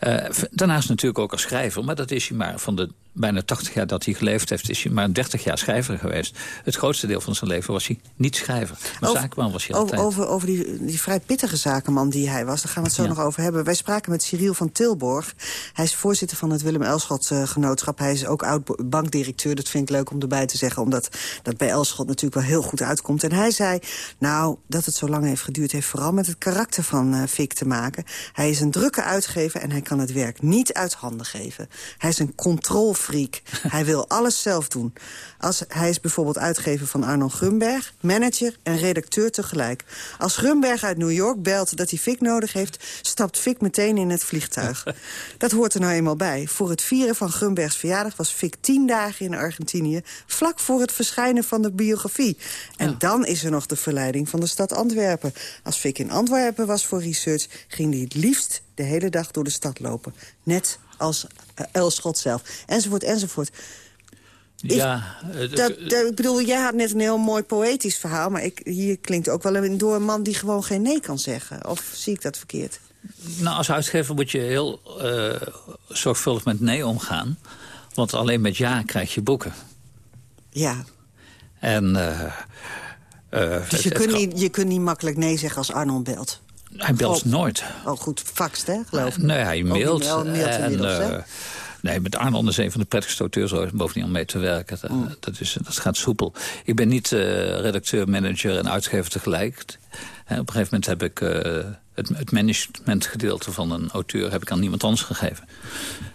Uh, daarnaast natuurlijk ook als schrijver, maar dat is hij maar van de bijna 80 jaar dat hij geleefd heeft... is hij maar 30 jaar schrijver geweest. Het grootste deel van zijn leven was hij niet schrijver. Maar Over- zakenman was hij altijd. over, over die, die vrij pittige zakenman die hij was. Daar gaan we het zo nog over hebben. Wij spraken met Cyril van Tilborg. Hij is voorzitter van het Willem Elschot eh, Genootschap. Hij is ook oud-bankdirecteur. Dat vind ik leuk om erbij te zeggen. Omdat dat bij Elschot natuurlijk wel heel goed uitkomt. En hij zei, nou, dat het zo lang heeft geduurd... heeft vooral met het karakter van eh Fik te maken. Hij is een drukke uitgever en hij kan het werk niet uit handen geven. Hij is een hij wil alles zelf doen. Als, hij is bijvoorbeeld uitgever van Arnold Grunberg... manager en redacteur tegelijk. Als Grunberg uit New York belt dat hij Fik nodig heeft... stapt Fik meteen in het vliegtuig. *laughs* dat hoort er nou eenmaal bij. Voor het vieren van Grunbergs verjaardag was Fik tien dagen in Argentinië... vlak voor het verschijnen van de biografie. En dan is er nog de verleiding van de stad Antwerpen. Als Fik in Antwerpen was voor research... ging hij het liefst de hele dag door de stad lopen. Net als Elschot zelf. Enzovoort, enzovoort. ja, eh, Dat, dat- ik bedoel, jij had net een heel mooi poëtisch verhaal... maar ik, hier klinkt ook wel een, door een man die gewoon geen nee kan zeggen. Of zie ik dat verkeerd? Nou, als uitgever moet je heel eh, zorgvuldig met nee omgaan. Want alleen met ja krijg je boeken. Ja, En... eh, eh, dus je, het- kunt het- niet, je kunt niet makkelijk nee zeggen als Arnold belt. Hij belt Oh. nooit. Oh, goed, faxt, hè, geloof ik. Nee, hij mailt. mailt en, inmiddels, hè? eh, nee, met Arnold is een van de prettigste auteurs bovendien om mee te werken. Dat, Mm. dat, is, dat gaat soepel. Ik ben niet eh, redacteur, manager en uitgever tegelijk. Eh, op een gegeven moment heb ik eh, het, het managementgedeelte van een auteur heb ik aan niemand anders gegeven.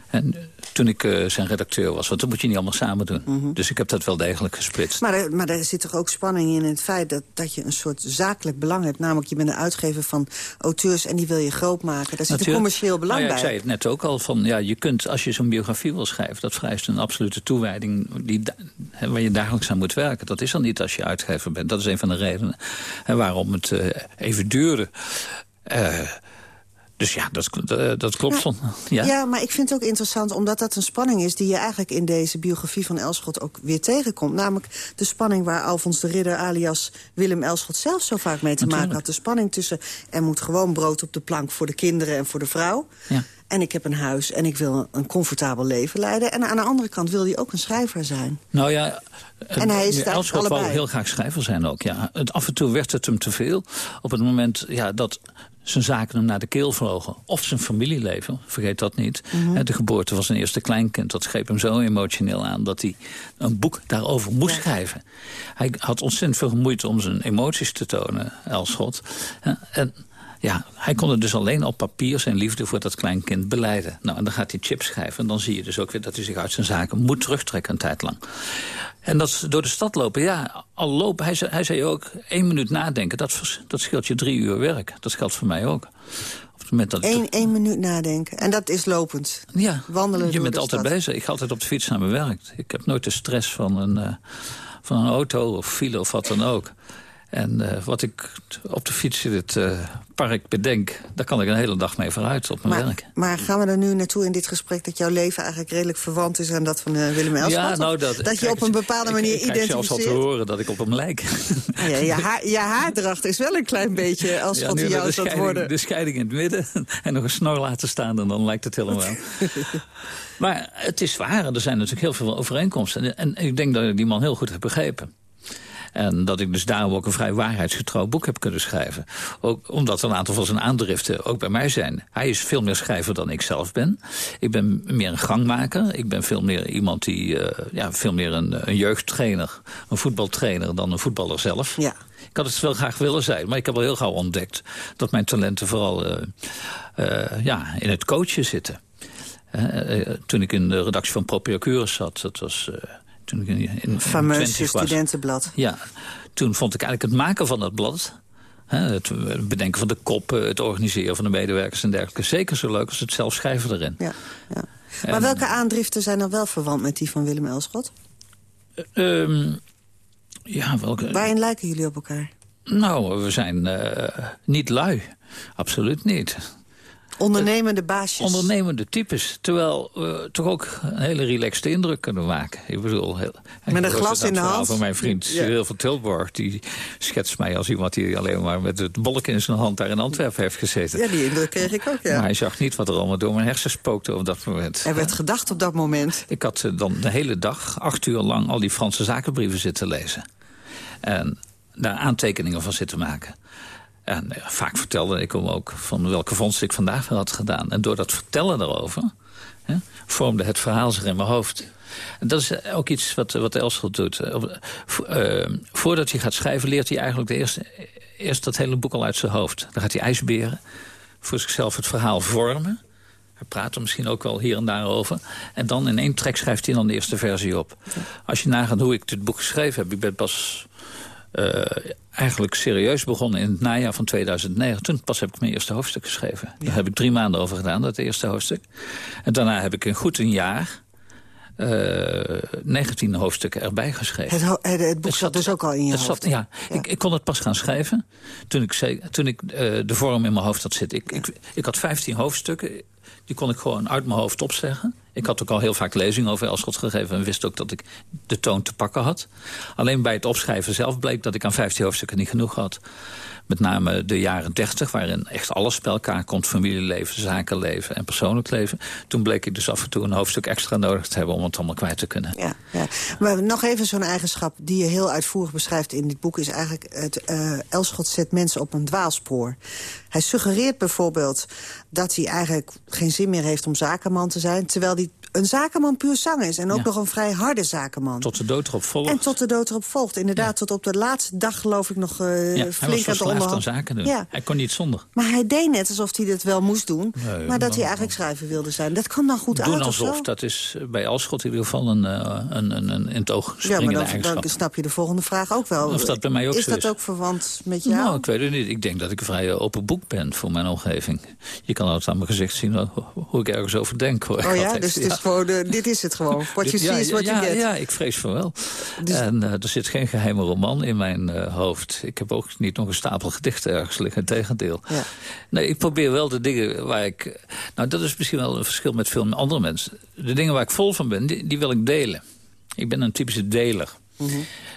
En eh, toen ik eh, zijn redacteur was, want dat moet je niet allemaal samen doen. Mhm. Dus ik heb dat wel degelijk gesplitst. Maar, er, maar er zit toch ook spanning in het feit dat, dat je een soort zakelijk belang hebt. Namelijk, je bent een uitgever van auteurs en die wil je groot maken. Daar zit een commercieel belang Nou ja, bij. Ik zei het net ook al, van, ja, je kunt, als je zo'n biografie wil schrijven... dat vereist een absolute toewijding die, waar je dagelijks aan moet werken. Dat is dan niet als je uitgever bent. Dat is een van de redenen waarom het eh, even duurde. Eh, dus ja, dat, dat, dat klopt. Ja. van. *laughs* Ja? Ja. maar ik vind het ook interessant omdat dat een spanning is... die je eigenlijk in deze biografie van Elschot ook weer tegenkomt. Namelijk de spanning waar Alfons de Ridder alias Willem Elschot zelf zo vaak mee te maken had. De spanning tussen er moet gewoon brood op de plank voor de kinderen en voor de vrouw... Ja. en ik heb een huis en ik wil een comfortabel leven leiden. En aan de andere kant wil hij ook een schrijver zijn. Nou ja, En hij is eigenlijk Elschot wou heel graag schrijver zijn ook. Ja. Het, af en toe werd het hem te veel. Op het moment ja, dat zijn zaken hem naar de keel vlogen. Of zijn familieleven, vergeet dat niet. Mhm. De geboorte van zijn eerste kleinkind, dat greep hem zo emotioneel aan... dat hij een boek daarover moest schrijven. Hij had ontzettend veel moeite om zijn emoties te tonen, Elschot. En ja, hij kon het dus alleen op papier zijn liefde voor dat kleinkind beleiden. Nou, en dan gaat hij chips schrijven. En dan zie je dus ook weer dat hij zich uit zijn zaken moet terugtrekken een tijd lang. En dat is door de stad lopen, ja, al lopen. Hij zei, hij zei ook, één minuut nadenken, dat, dat scheelt je drie uur werk. Dat geldt voor mij ook. Op het moment dat Eén, één minuut nadenken. En dat is lopend. ja, Wandelen je bent altijd stad. bezig. Ik ga altijd op de fiets naar mijn werk. Ik heb nooit de stress van een, eh, van een auto of file of wat dan ook. En eh, wat ik op de fiets in het eh, park bedenk... daar kan ik een hele dag mee vooruit op mijn werk. Maar, gaan we er nu naartoe in dit gesprek... dat jouw leven eigenlijk redelijk verwant is aan dat van eh, Willem Elschot? Ja, nou, dat, dat je op een bepaalde ik- manier ik, krijg zelfs al te identificeert? horen dat ik op hem lijk. Ah ja, je, haar, je haardracht is wel een klein beetje als Ja, jou zou worden. de scheiding in het midden *laughs* en nog een snor laten staan... en dan lijkt het helemaal. *laughs* maar het is waar, er zijn natuurlijk heel veel overeenkomsten. En, en ik denk dat ik die man heel goed heb begrepen. En dat ik dus daarom ook een vrij waarheidsgetrouw boek heb kunnen schrijven. Ook omdat een aantal van zijn aandriften ook bij mij zijn. Hij is veel meer schrijver dan ik zelf ben. Ik ben meer een gangmaker. Ik ben veel meer iemand die, eh, ja, veel meer een, een jeugdtrainer, een voetbaltrainer dan een voetballer zelf. Ja. Ik had het wel graag willen zijn, maar ik heb al heel gauw ontdekt dat mijn talenten vooral eh, eh, ja, in het coachen zitten. Toen ik in de redactie van Proprocurus zat, dat was toen ik in, in, in Fameus 20 was. studentenblad. Ja, toen vond ik eigenlijk het maken van dat blad... Hè, het bedenken van de koppen, het organiseren van de medewerkers en dergelijke... zeker zo leuk als het zelf schrijven erin. Ja, ja. Maar En- welke aandriften zijn dan wel verwant met die van Willem Elschot? Ehm, ja, welke... Waarin lijken jullie op elkaar? Nou, we zijn uh, niet lui. Absoluut niet. Ondernemende baasjes. Ondernemende types. Terwijl we toch ook een hele relaxte indruk kunnen maken. Ik bedoel... Heel, Met een glas in de hand. van mijn vriend Ja. Cyril van Tilburg. Die schetst mij als iemand die alleen maar met het bolk in zijn hand... daar in Antwerpen heeft gezeten. Ja, die indruk kreeg ik ook, ja. Maar hij zag niet wat er allemaal door mijn hersens spookte op dat moment. Er werd gedacht op dat moment. Ik had eh, dan de hele dag, acht uur lang... al die Franse zakenbrieven zitten lezen. En daar aantekeningen van zitten maken. En vaak vertelde ik hem ook van welke vondst ik vandaag had gedaan. En door dat vertellen erover... Hè, vormde het verhaal zich in mijn hoofd. En dat is eh, ook iets wat, wat Elschot doet. Eh, op- vo- eh, voordat hij gaat schrijven leert hij eigenlijk de eerste, eerst dat hele boek al uit zijn hoofd. Dan gaat hij ijsberen, voor zichzelf het verhaal vormen... Hij praat er misschien ook wel hier en daar over. En dan in één trek schrijft hij dan de eerste versie op. Als je nagaat hoe ik dit boek geschreven heb... ik ben pas eh, eigenlijk serieus begonnen in het najaar van 2009. Toen pas heb ik mijn eerste hoofdstuk geschreven. Daar heb ik drie maanden over gedaan, dat eerste hoofdstuk. En daarna heb ik in goed een jaar... eh 19 hoofdstukken erbij geschreven. Het, het, het boek zat dus ook al in je hoofd. zat, ja, Ik, ik kon het pas gaan schrijven toen ik, toen ik eh, de vorm in mijn hoofd had zitten. Ik, ik, ik had 15 hoofdstukken, die kon ik gewoon uit mijn hoofd opzeggen. Ik had ook al heel vaak lezingen over Elschot gegeven... en wist ook dat ik de toon te pakken had. Alleen bij het opschrijven zelf bleek dat ik aan 15 hoofdstukken niet genoeg had. Met name de jaren 30, waarin echt alles bij elkaar komt. Familieleven, zakenleven en persoonlijk leven. Toen bleek ik dus af en toe een hoofdstuk extra nodig te hebben... om het allemaal kwijt te kunnen. Ja, ja. Maar nog even zo'n eigenschap die je heel uitvoerig beschrijft in dit boek... is eigenlijk het eh Elschot zet mensen op een dwaalspoor. Hij suggereert bijvoorbeeld dat hij eigenlijk geen zin meer heeft om zakenman te zijn... terwijl hij een zakenman puur zang is. En ook Ja. nog een vrij harde zakenman. Tot de dood erop volgt. En tot de dood erop volgt. Inderdaad, tot op de laatste dag geloof ik nog eh, ja, flink aan onderhandelen. zaken doen. Ja. Hij kon niet zonder. Maar hij deed net alsof hij dat wel moest doen. Nee, maar dat hij eigenlijk schrijver wilde zijn. Dat kwam dan goed Doen uit zo? alsof, dat is bij Alschot in ieder geval een, eh, een, een, een in het oog Ja, maar springende dan, snap je de volgende vraag ook wel. Of dat bij mij ook is dat ook verwant met jou? Nou, ik weet het niet. Ik denk dat ik een vrij open boek ben voor mijn omgeving. Je kan altijd aan mijn gezicht zien hoe, ik ergens over denk. Hoor. oh ja, dus het is gewoon, eh, dit is het gewoon. What you see is what ja, you get. Ja, ik vrees van wel. Dus- En eh, er zit geen geheime roman in mijn eh, hoofd. Ik heb ook niet nog een stapel gedichten ergens liggen. Integendeel. Ja. Nee, ik probeer wel de dingen waar ik... Nou, dat is misschien wel een verschil met veel andere mensen. De dingen waar ik vol van ben, die, die wil ik delen. Ik ben een typische deler.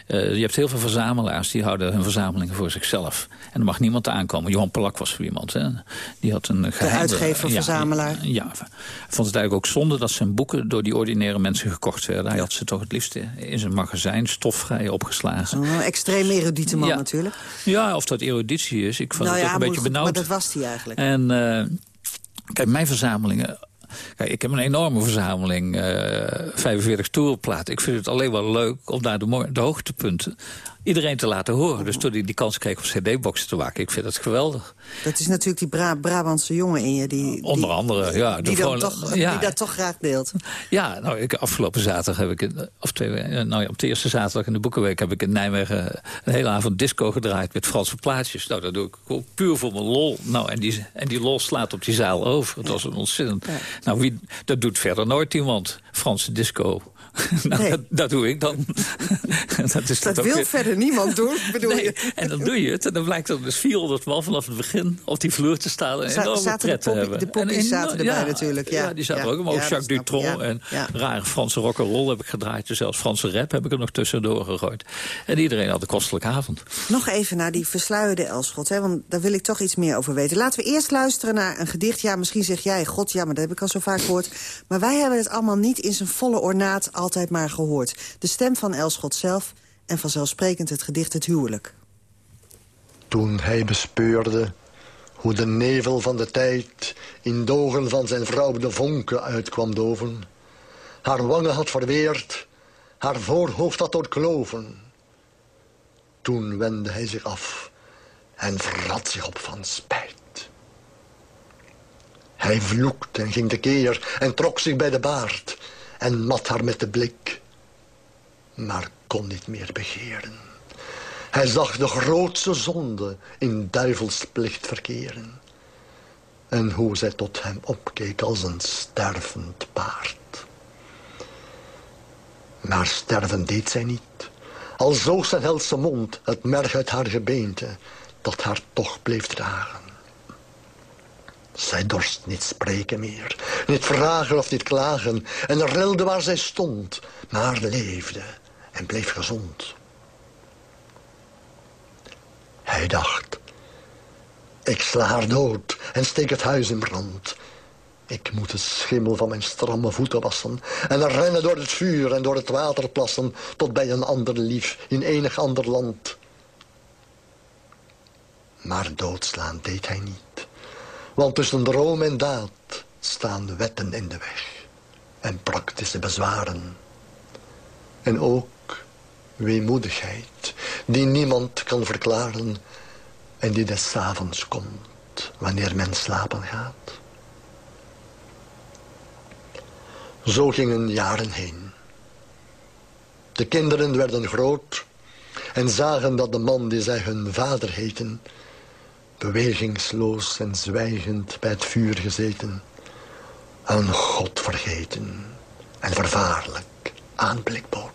Eh, je hebt heel veel verzamelaars, die houden hun verzamelingen voor zichzelf. En er mag niemand aankomen. Johan Polak was voor iemand. Hè. Die had een geheime... uitgever, ja, verzamelaar. Ja, vond het eigenlijk ook zonde dat zijn boeken door die ordinaire mensen gekocht werden. Hij had ze toch het liefst in zijn magazijn stofvrij opgeslagen. Een extreem erudite man Ja. natuurlijk. Ja, of dat eruditie is. Ik vond nou het ook een beetje benauwd. Maar dat was hij eigenlijk. En eh, kijk, mijn verzamelingen... Ik heb een enorme verzameling, eh 45 toerplaten. Ik vind het alleen wel leuk om daar de, de hoogtepunten iedereen te laten horen. Dus toen ik die kans kreeg om cd-boxen te maken, ik vind dat geweldig. Dat is natuurlijk die Bra Brabantse jongen in je. Die, Onder andere, ja. die, gewoon- toch, ja, die dat toch graag deelt. Ja, nou, ik, afgelopen zaterdag heb ik... Of twee, nou ja, op de eerste zaterdag in de Boekenweek... heb ik in Nijmegen een hele avond disco gedraaid met Franse plaatjes. Nou, dat doe ik puur voor mijn lol. Nou, en die, en die lol slaat op die zaal over. Het was een ontzettend... Nou, wie, dat doet verder nooit iemand. Franse disco. *laughs* nou, Nee. dat, dat doe ik dan. *laughs* dat is Dat wil weer- verder niemand doen, *laughs* bedoel Nee, je? en dan doe je het. En dan blijkt er dus 400 man vanaf het begin op die vloer te staan. En enorme zaten de pret te poppie- hebben. de poppies En zaten erbij natuurlijk, ja. die zaten Ja, ook. Maar ook ja, Jacques dat ja, en rare Franse rock'n'roll heb ik gedraaid. Dus zelfs Franse rap heb ik er nog tussendoor gegooid. En iedereen had een kostelijke avond. Nog even naar die versluierde Elschot, hè, want daar wil ik toch iets meer over weten. Laten we eerst luisteren naar een gedicht. Ja, misschien zeg jij, god, ja, maar dat heb ik al zo vaak gehoord. Maar wij hebben het allemaal niet in zijn volle ornaat altijd maar gehoord. De stem van Elschot zelf en vanzelfsprekend het gedicht Het Huwelijk. Toen hij bespeurde hoe de nevel van de tijd... in de ogen van zijn vrouw de vonken uitkwam doven. Haar wangen had verweerd, haar voorhoofd had doorkloven. Toen wendde hij zich af en vrat zich op van spijt. Hij vloekte en ging tekeer en trok zich bij de baard... en mat haar met de blik, maar kon niet meer begeren. Hij zag de grootste zonde in duivelsplicht verkeren. En hoe zij tot hem opkeek als een stervend paard. Maar sterven deed zij niet. Al zoog zijn helse mond het merg uit haar gebeente, dat haar toch bleef dragen. Zij dorst niet spreken meer, niet vragen of niet klagen... en rilde waar zij stond, maar leefde en bleef gezond. Hij dacht, ik sla haar dood en steek het huis in brand. Ik moet de schimmel van mijn stramme voeten wassen... en rennen door het vuur en door het water plassen... tot bij een ander lief in enig ander land. Maar doodslaan deed hij niet. Want tussen droom en daad staan wetten in de weg. En praktische bezwaren. En ook weemoedigheid, die niemand kan verklaren... en die des avonds komt, wanneer men slapen gaat. Zo gingen jaren heen. De kinderen werden groot en zagen dat de man die zij hun vader heten... bewegingsloos en zwijgend bij het vuur gezeten... een God vergeten en vervaarlijk aanblik bood.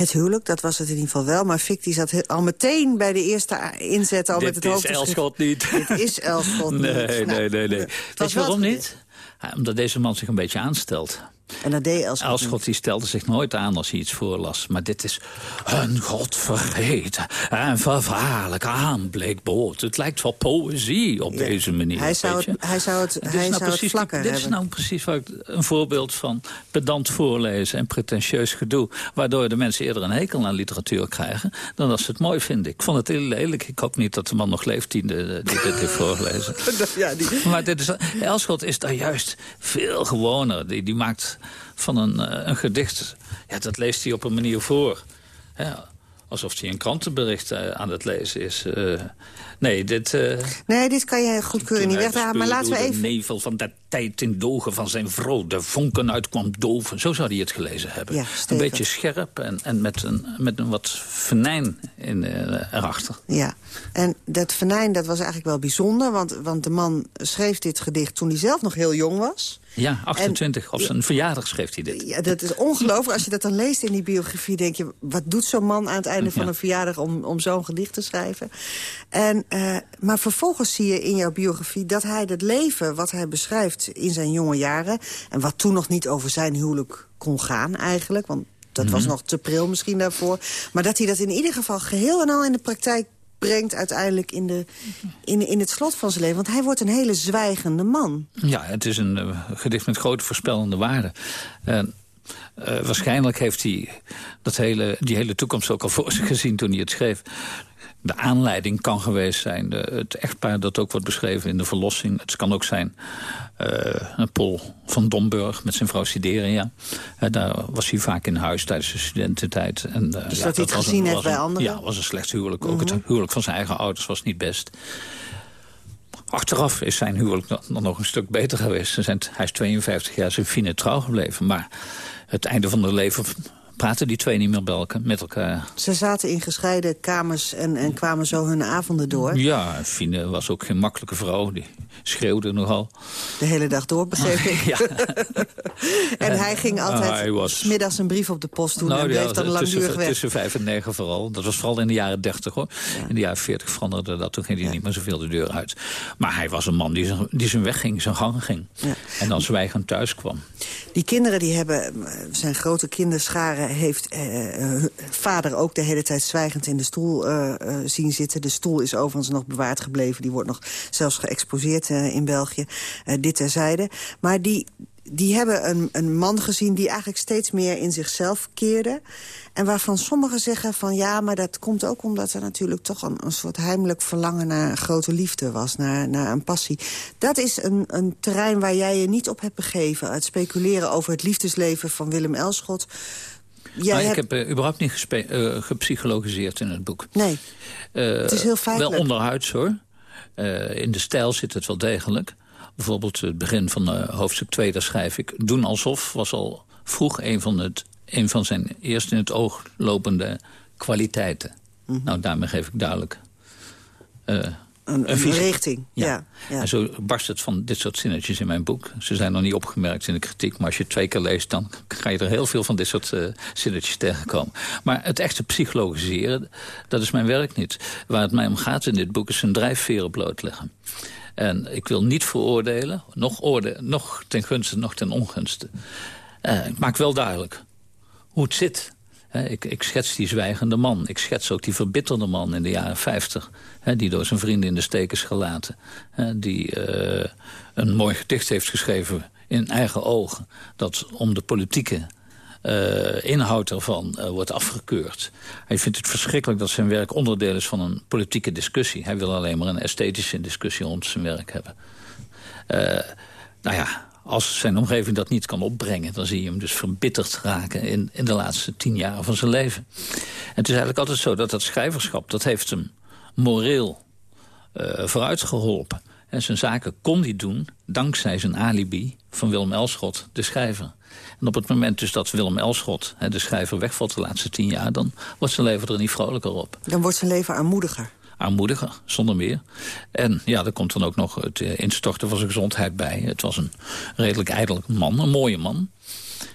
Het huwelijk, dat was het in ieder geval wel. Maar Fick die zat al meteen bij de eerste inzet al met het hoofd. *laughs* Dit is Elschot niet. Dit is Elschot niet. Nee, nee, Nou, nee. nee. Weet je waarom niet? Ja, omdat deze man zich een beetje aanstelt. En dat deed Elschot Elschot die stelde zich nooit aan als hij iets voorlas. Maar dit is een godvergeten en vervaarlijk aanblik bood. Het lijkt wel poëzie op deze manier. Hij zou het, hij zou het, Dit is hij nou zou het precies- vlakker Dit is nou precies ik een voorbeeld van pedant voorlezen en pretentieus gedoe. Waardoor de mensen eerder een hekel aan literatuur krijgen dan dat ze het mooi vinden. Ik vond het heel lelijk. Ik hoop niet dat de man nog leeft die, de- die dit heeft voorgelezen. *laughs* ja, die... Maar dit is, Elschot is daar juist veel gewoner. Die, die maakt van een, eh, een gedicht... Ja, dat leest hij op een manier voor. Hè, alsof hij een krantenbericht eh, aan het lezen is. Eh, nee, dit... Nee, dit kan je goedkeuren niet weghalen. Maar laten we even... de nevel van de tijd in dogen van zijn vrouw. De vonken uitkwam doven. Zo zou hij het gelezen hebben. Ja, een beetje scherp en, en met, een, met een wat venijn in, erachter. Ja, en dat venijn dat was eigenlijk wel bijzonder. Want, want de man schreef dit gedicht toen hij zelf nog heel jong was. Ja, 28. op zijn verjaardag schreef hij dit. Ja, dat is ongelooflijk. Als je dat dan leest in die biografie, denk je... wat doet zo'n man aan het einde van een verjaardag om, om zo'n gedicht te schrijven? En, eh, maar vervolgens zie je in jouw biografie dat hij het leven wat hij beschrijft in zijn jonge jaren... en wat toen nog niet over zijn huwelijk kon gaan eigenlijk... want dat was Mhm. nog te pril misschien daarvoor... maar dat hij dat in ieder geval geheel en al in de praktijk brengt uiteindelijk in, de, in, in het slot van zijn leven. Want hij wordt een hele zwijgende man. Ja, het is een eh, gedicht met grote voorspellende waarde. En, eh, waarschijnlijk heeft hij dat hele, die hele toekomst ook al voor zich gezien toen hij het schreef. De aanleiding kan geweest zijn de, het echtpaar dat ook wordt beschreven in de verlossing. Het kan ook zijn een Paul van Domburg met zijn vrouw Sideria. Eh, daar was hij vaak in huis tijdens de studententijd. En, eh, Dus ja, dat hij het gezien heeft bij anderen? Ja, was een slecht huwelijk. Ook het Mhm. huwelijk van zijn eigen ouders was niet best. Achteraf is zijn huwelijk nog, nog een stuk beter geweest. Zijn, hij is 52 jaar zijn fine trouw gebleven. Maar het einde van hun leven praten die twee niet meer met elkaar. Ze zaten in gescheiden kamers en, en kwamen zo hun avonden door. Ja, Fine was ook geen makkelijke vrouw. Die schreeuwde nogal. De hele dag door, begreep ik. *laughs* Ja. *laughs* en hij ging altijd hij was- middags een brief op de post doen en bleef dan tussen, langdurig weg. tussen vijf en negen vooral. Dat was vooral in de jaren dertig hoor. In de jaren veertig veranderde dat. Toen ging hij niet meer zoveel de deur uit. Maar hij was een man die zijn, die zijn weg ging, zijn gang ging. En dan zwijgend thuis kwam. Die kinderen die hebben, eh, zijn grote kinderscharen... heeft hun vader ook de hele tijd zwijgend in de stoel eh, eh, zien zitten. De stoel is overigens nog bewaard gebleven. Die wordt nog zelfs geëxposeerd in België. Dit terzijde. Maar die, die hebben een, een man gezien die eigenlijk steeds meer in zichzelf keerde. En waarvan sommigen zeggen van ja, maar dat komt ook omdat er natuurlijk toch een, een soort heimelijk verlangen naar grote liefde was. Naar, naar een passie. Dat is een, een terrein waar jij je niet op hebt begeven. Het speculeren over het liefdesleven van Willem Elschot. Jij maar ik hebt- heb eh, überhaupt niet eh, gepsychologiseerd in het boek. Nee, Eh, Het is heel feitelijk. Wel onderhuids hoor. In de stijl zit het wel degelijk. Bijvoorbeeld het begin van hoofdstuk 2, daar schrijf ik... Doen alsof was al vroeg een van, het, een van zijn eerst in het oog lopende kwaliteiten. Mhm. Nou, daarmee geef ik duidelijk... eh, een, een richting. Ja. Ja, En zo barst het van dit soort zinnetjes in mijn boek. Ze zijn nog niet opgemerkt in de kritiek, maar als je het twee keer leest... dan *laughs* ga je er heel veel van dit soort eh, zinnetjes tegenkomen. Maar het echte psychologiseren, dat is mijn werk niet. Waar het mij om gaat in dit boek is zijn drijfveren blootleggen. En ik wil niet veroordelen, nog, oorde nog ten gunste, nog ten ongunste. Uh, ik maak wel duidelijk hoe het zit. Ik, ik, schets die zwijgende man. Ik schets ook die verbitterde man in de jaren 50. die door zijn vrienden in de steek is gelaten. die uh, een mooi gedicht heeft geschreven in eigen ogen. Dat om de politieke uh, inhoud ervan uh, wordt afgekeurd. Hij vindt het verschrikkelijk dat zijn werk onderdeel is van een politieke discussie. Hij wil alleen maar een esthetische discussie rond zijn werk hebben. Nou ja, als zijn omgeving dat niet kan opbrengen... dan zie je hem dus verbitterd raken in, in de laatste tien jaar van zijn leven. En het is eigenlijk altijd zo dat dat schrijverschap... dat heeft hem moreel uh, vooruitgeholpen. En zijn zaken kon hij doen dankzij zijn alibi van Willem Elschot, de schrijver. En op het moment dus dat Willem Elschot, de schrijver, wegvalt de laatste tien jaar... dan wordt zijn leven er niet vrolijker op. Dan wordt zijn leven armoediger. Armoediger, zonder meer. En ja, er komt dan ook nog het eh, instorten van zijn gezondheid bij. Het was een redelijk ijdel man, een mooie man.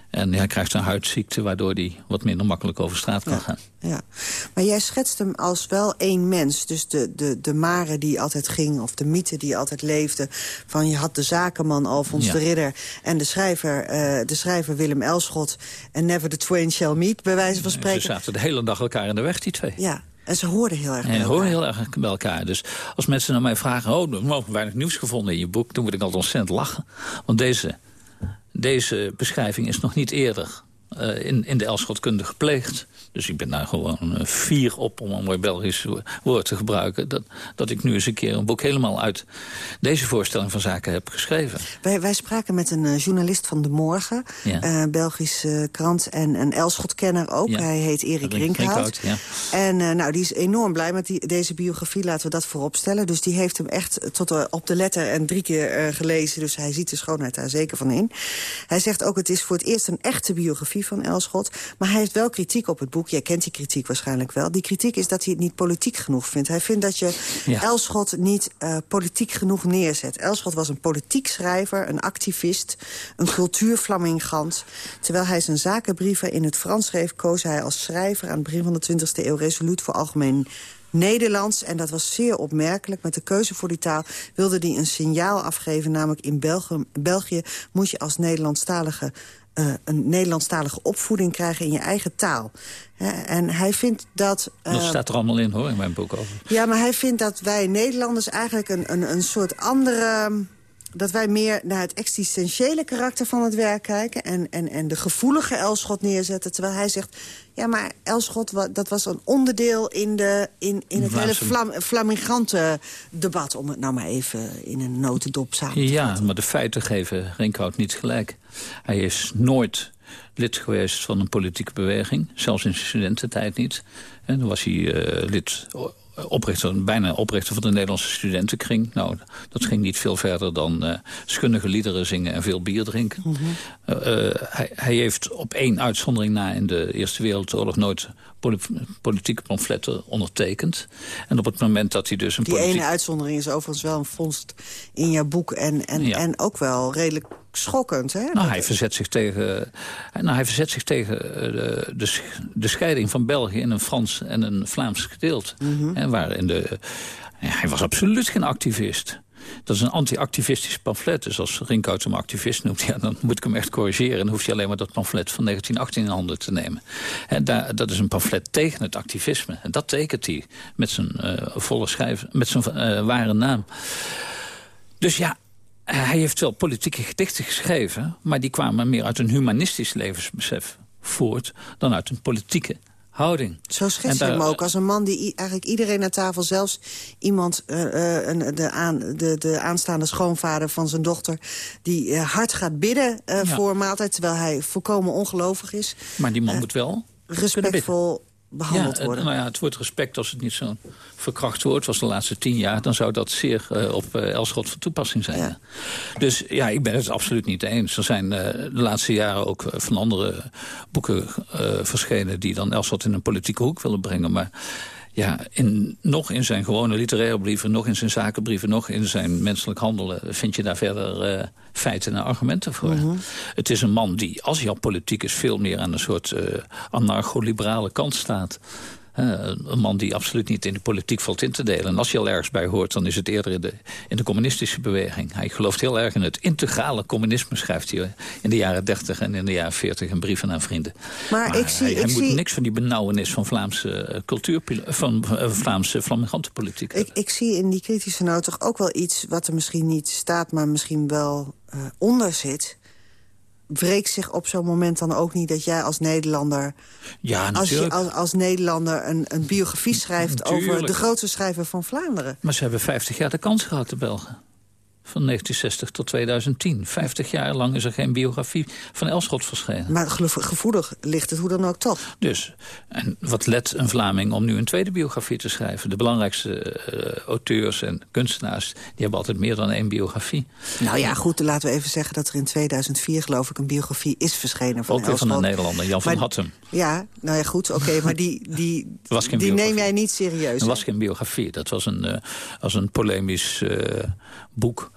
En hij krijgt een huidziekte waardoor hij wat minder makkelijk over straat kan gaan. Ja, maar jij schetst hem als wel één mens. Dus de, de, de mare die altijd ging, of de mythe die altijd leefde... van je had de zakenman Alfons de Ridder... en de schrijver, uh, de schrijver Willem Elschot... en Never the Twain Shall Meet, bij wijze van spreken. Ze zaten de hele dag elkaar in de weg, die twee. Ja, en ze hoorden heel erg bij elkaar. hoorden heel erg bij elkaar. Dus als mensen naar mij vragen... oh, we hebben weinig nieuws gevonden in je boek... dan moet ik altijd ontzettend lachen. Want deze deze beschrijving is nog niet eerder uh, in, in de Elschotkunde gepleegd. Dus ik ben daar gewoon uh, fier op, om een mooi Belgisch woord te gebruiken... Dat, dat ik nu eens een keer een boek helemaal uit deze voorstelling van zaken heb geschreven. Wij, wij spraken met een uh, journalist van De Morgen, ja. Belgische krant... en een Elschot-kenner ook. Ja. Hij heet Erik Rinkhout. Ja. En nou, die is enorm blij met die, deze biografie, laten we dat voorop stellen. Dus die heeft hem echt tot op de letter en drie keer gelezen. Dus hij ziet de schoonheid daar zeker van in. Hij zegt ook, het is voor het eerst een echte biografie van Elschot. Maar hij heeft wel kritiek op het boek. Jij kent die kritiek waarschijnlijk wel. Die kritiek is dat hij het niet politiek genoeg vindt. Hij vindt dat je Elschot niet uh, politiek genoeg neerzet. Elschot was een politiek schrijver, een activist, een cultuurflamingant. Terwijl hij zijn zakenbrieven in het Frans schreef... koos hij als schrijver aan het begin van de 20e eeuw resoluut voor algemeen Nederlands. En dat was zeer opmerkelijk. Met de keuze voor die taal wilde hij een signaal afgeven. Namelijk in België, België moet je als Nederlandstalige uh, een Nederlandstalige opvoeding krijgen in je eigen taal. en hij vindt dat... Uh, dat staat er allemaal in, hoor, in mijn boek over. Ja, maar hij vindt dat wij Nederlanders eigenlijk een, een, een soort andere dat wij meer naar het existentiële karakter van het werk kijken... en, en, en de gevoelige Elschot neerzetten. Terwijl hij zegt, ja, maar Elschot, dat was een onderdeel in, de, in, in het hele flam, flamingante debat... om het nou maar even in een notendop samen te Ja, maar de feiten geven Rinkhout niet gelijk. Hij is nooit lid geweest van een politieke beweging. Zelfs in zijn studententijd niet. En dan was hij uh, lid oprichter, bijna oprichter van de Nederlandse studentenkring. Nou, dat ging niet veel verder dan uh, schunnige liederen zingen en veel bier drinken. Mhm. uh, hij, hij, heeft op één uitzondering na in de Eerste Wereldoorlog nooit politieke pamfletten ondertekend. En op het moment dat hij dus een Die ene uitzondering is overigens wel een vondst in jouw boek... en, en, en ook wel redelijk schokkend, hè? Nou, hij verzet zich tegen, nou, hij verzet zich tegen de, de, de scheiding van België... in een Frans en een Vlaams gedeelte. Mm -hmm. waarin de, hij was absoluut geen activist. Dat is een anti-activistisch pamflet. Dus als Rinkhout hem activist noemt, ja, dan moet ik hem echt corrigeren. Dan hoeft hij alleen maar dat pamflet van 1918 in handen te nemen. En daar, dat is een pamflet tegen het activisme. En dat tekent hij met zijn uh, volle schrijven, met zijn uh, ware naam. Dus ja, hij heeft wel politieke gedichten geschreven... maar die kwamen meer uit een humanistisch levensbesef voort... dan uit een politieke houding. Zo schetst je hem ook als een man die eigenlijk iedereen aan tafel... zelfs iemand, uh, uh, de, aan, de, de aanstaande schoonvader van zijn dochter... die uh, hard gaat bidden ja. voor maaltijd... terwijl hij volkomen ongelovig is. Maar die man moet wel respectvol behandeld ja, worden. Nou ja, het woord respect, als het niet zo'n verkracht woord was de laatste tien jaar... dan zou dat zeer uh, op uh, Elschot van toepassing zijn. Ja. Dus ja, ik ben het absoluut niet eens. Er zijn uh, de laatste jaren ook van andere boeken verschenen... die dan Elschot in een politieke hoek willen brengen. Maar ja, in, nog in zijn gewone literaire brieven, nog in zijn zakenbrieven... nog in zijn menselijk handelen vind je daar verder uh, feiten en argumenten voor. -hmm. Het is een man die, als hij al politiek is... veel meer aan een soort uh, anarcho-liberale kant staat... een man die absoluut niet in de politiek valt in te delen. En als je al ergens bij hoort, dan is het eerder in de, in de communistische beweging. Hij gelooft heel erg in het integrale communisme, schrijft hij in de jaren 30 en in de jaren 40 een brieven aan vrienden. Maar, ik zie, hij, ik moet zie... niks van die benauwenis van Vlaamse eh, cultuur, van Vlaamse flamingantenpolitiek. Ik, ik zie in die kritische noot toch ook wel iets wat er misschien niet staat, maar misschien wel uh, onder zit wreekt zich op zo'n moment dan ook niet dat jij als Nederlander... Ja, als je als, als Nederlander een, een biografie schrijft natuurlijk. over de grootste schrijver van Vlaanderen? Maar ze hebben 50 jaar de kans gehad, de Belgen. Van 1960 tot 2010. 50 jaar lang is er geen biografie van Elschot verschenen. Maar gevoelig ligt het hoe dan ook toch? Dus, en wat let een Vlaming om nu een tweede biografie te schrijven? De belangrijkste uh, auteurs en kunstenaars... die hebben altijd meer dan één biografie. Nou ja, goed, laten we even zeggen dat er in 2004... geloof ik een biografie is verschenen van Ook weer van een Nederlander, Jan van Hattem. Ja, nou ja, goed, oké, okay, *laughs* maar die, die, die neem jij niet serieus. Dat was geen biografie, dat was een, uh, als een polemisch uh, boek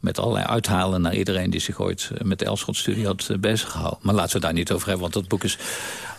met allerlei uithalen naar iedereen die zich ooit met de Elschot-studie had bezig gehouden. Maar laten we daar niet over hebben, want dat boek is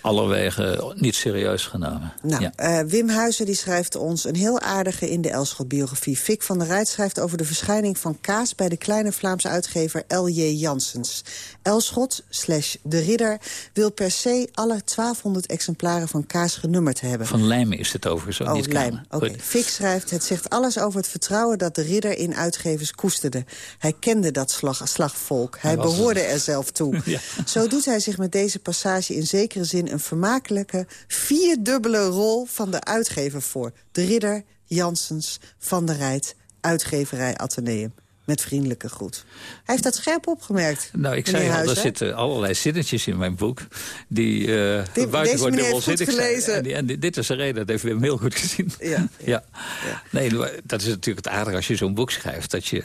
allerwege niet serieus genomen. Nou, ja. uh, Wim Huizen die schrijft ons een heel aardige in de Elschot-biografie. Fik van der Rijt schrijft over de verschijning van kaas... bij de kleine Vlaamse uitgever L.J. Janssens. Elschot, slash de ridder, wil per se alle 1200 exemplaren van kaas genummerd hebben. Van Lijm is het overigens ook oh, niet Lijm. Oké. Okay. Fik schrijft, het zegt alles over het vertrouwen... dat de ridder in uitgevers koesterde. Hij kende dat slag, slagvolk. Hij, hij behoorde er zelf toe. *laughs* ja. Zo doet hij zich met deze passage in zekere zin een vermakelijke vierdubbele rol van de uitgever voor. De ridder, Janssens, Van der Rijt, uitgeverij Atheneum. Met vriendelijke groet. Hij heeft dat scherp opgemerkt. Nou, ik zei al, er zitten allerlei zinnetjes in mijn boek... die uh, Die- buitengewoon dubbelzinnig zijn. gelezen. En, die- en dit- dit is de reden, dat heeft Wim heel goed gezien. Ja, ja. *laughs* Nee, dat is natuurlijk het aardige als je zo'n boek schrijft... Dat je,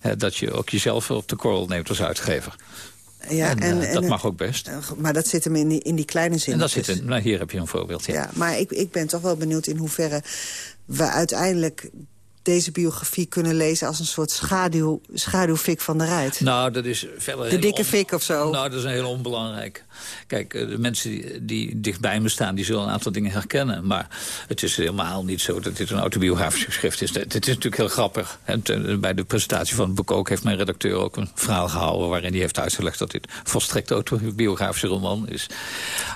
hè, dat je ook jezelf op de korrel neemt als uitgever. Ja, en, en- eh, en- dat mag ook best. Maar dat zit hem in die, in die kleine zin. En dat zit nou, hier heb je een voorbeeld. Ja. Ja, maar ik, ik ben toch wel benieuwd in hoeverre we uiteindelijk deze biografie kunnen lezen als een soort schaduw, schaduwfik van de Rijt. Nou, dat is verder... De dikke fik of zo. Nou, dat is een heel onbelangrijk. Kijk, eh, de mensen die, die dichtbij me staan, die zullen een aantal dingen herkennen. Maar het is helemaal niet zo dat dit een autobiografisch geschrift is. Dit is natuurlijk heel grappig. En te- bij de presentatie van het boek ook heeft mijn redacteur ook een verhaal gehouden... waarin hij heeft uitgelegd dat dit volstrekt autobiografische roman is.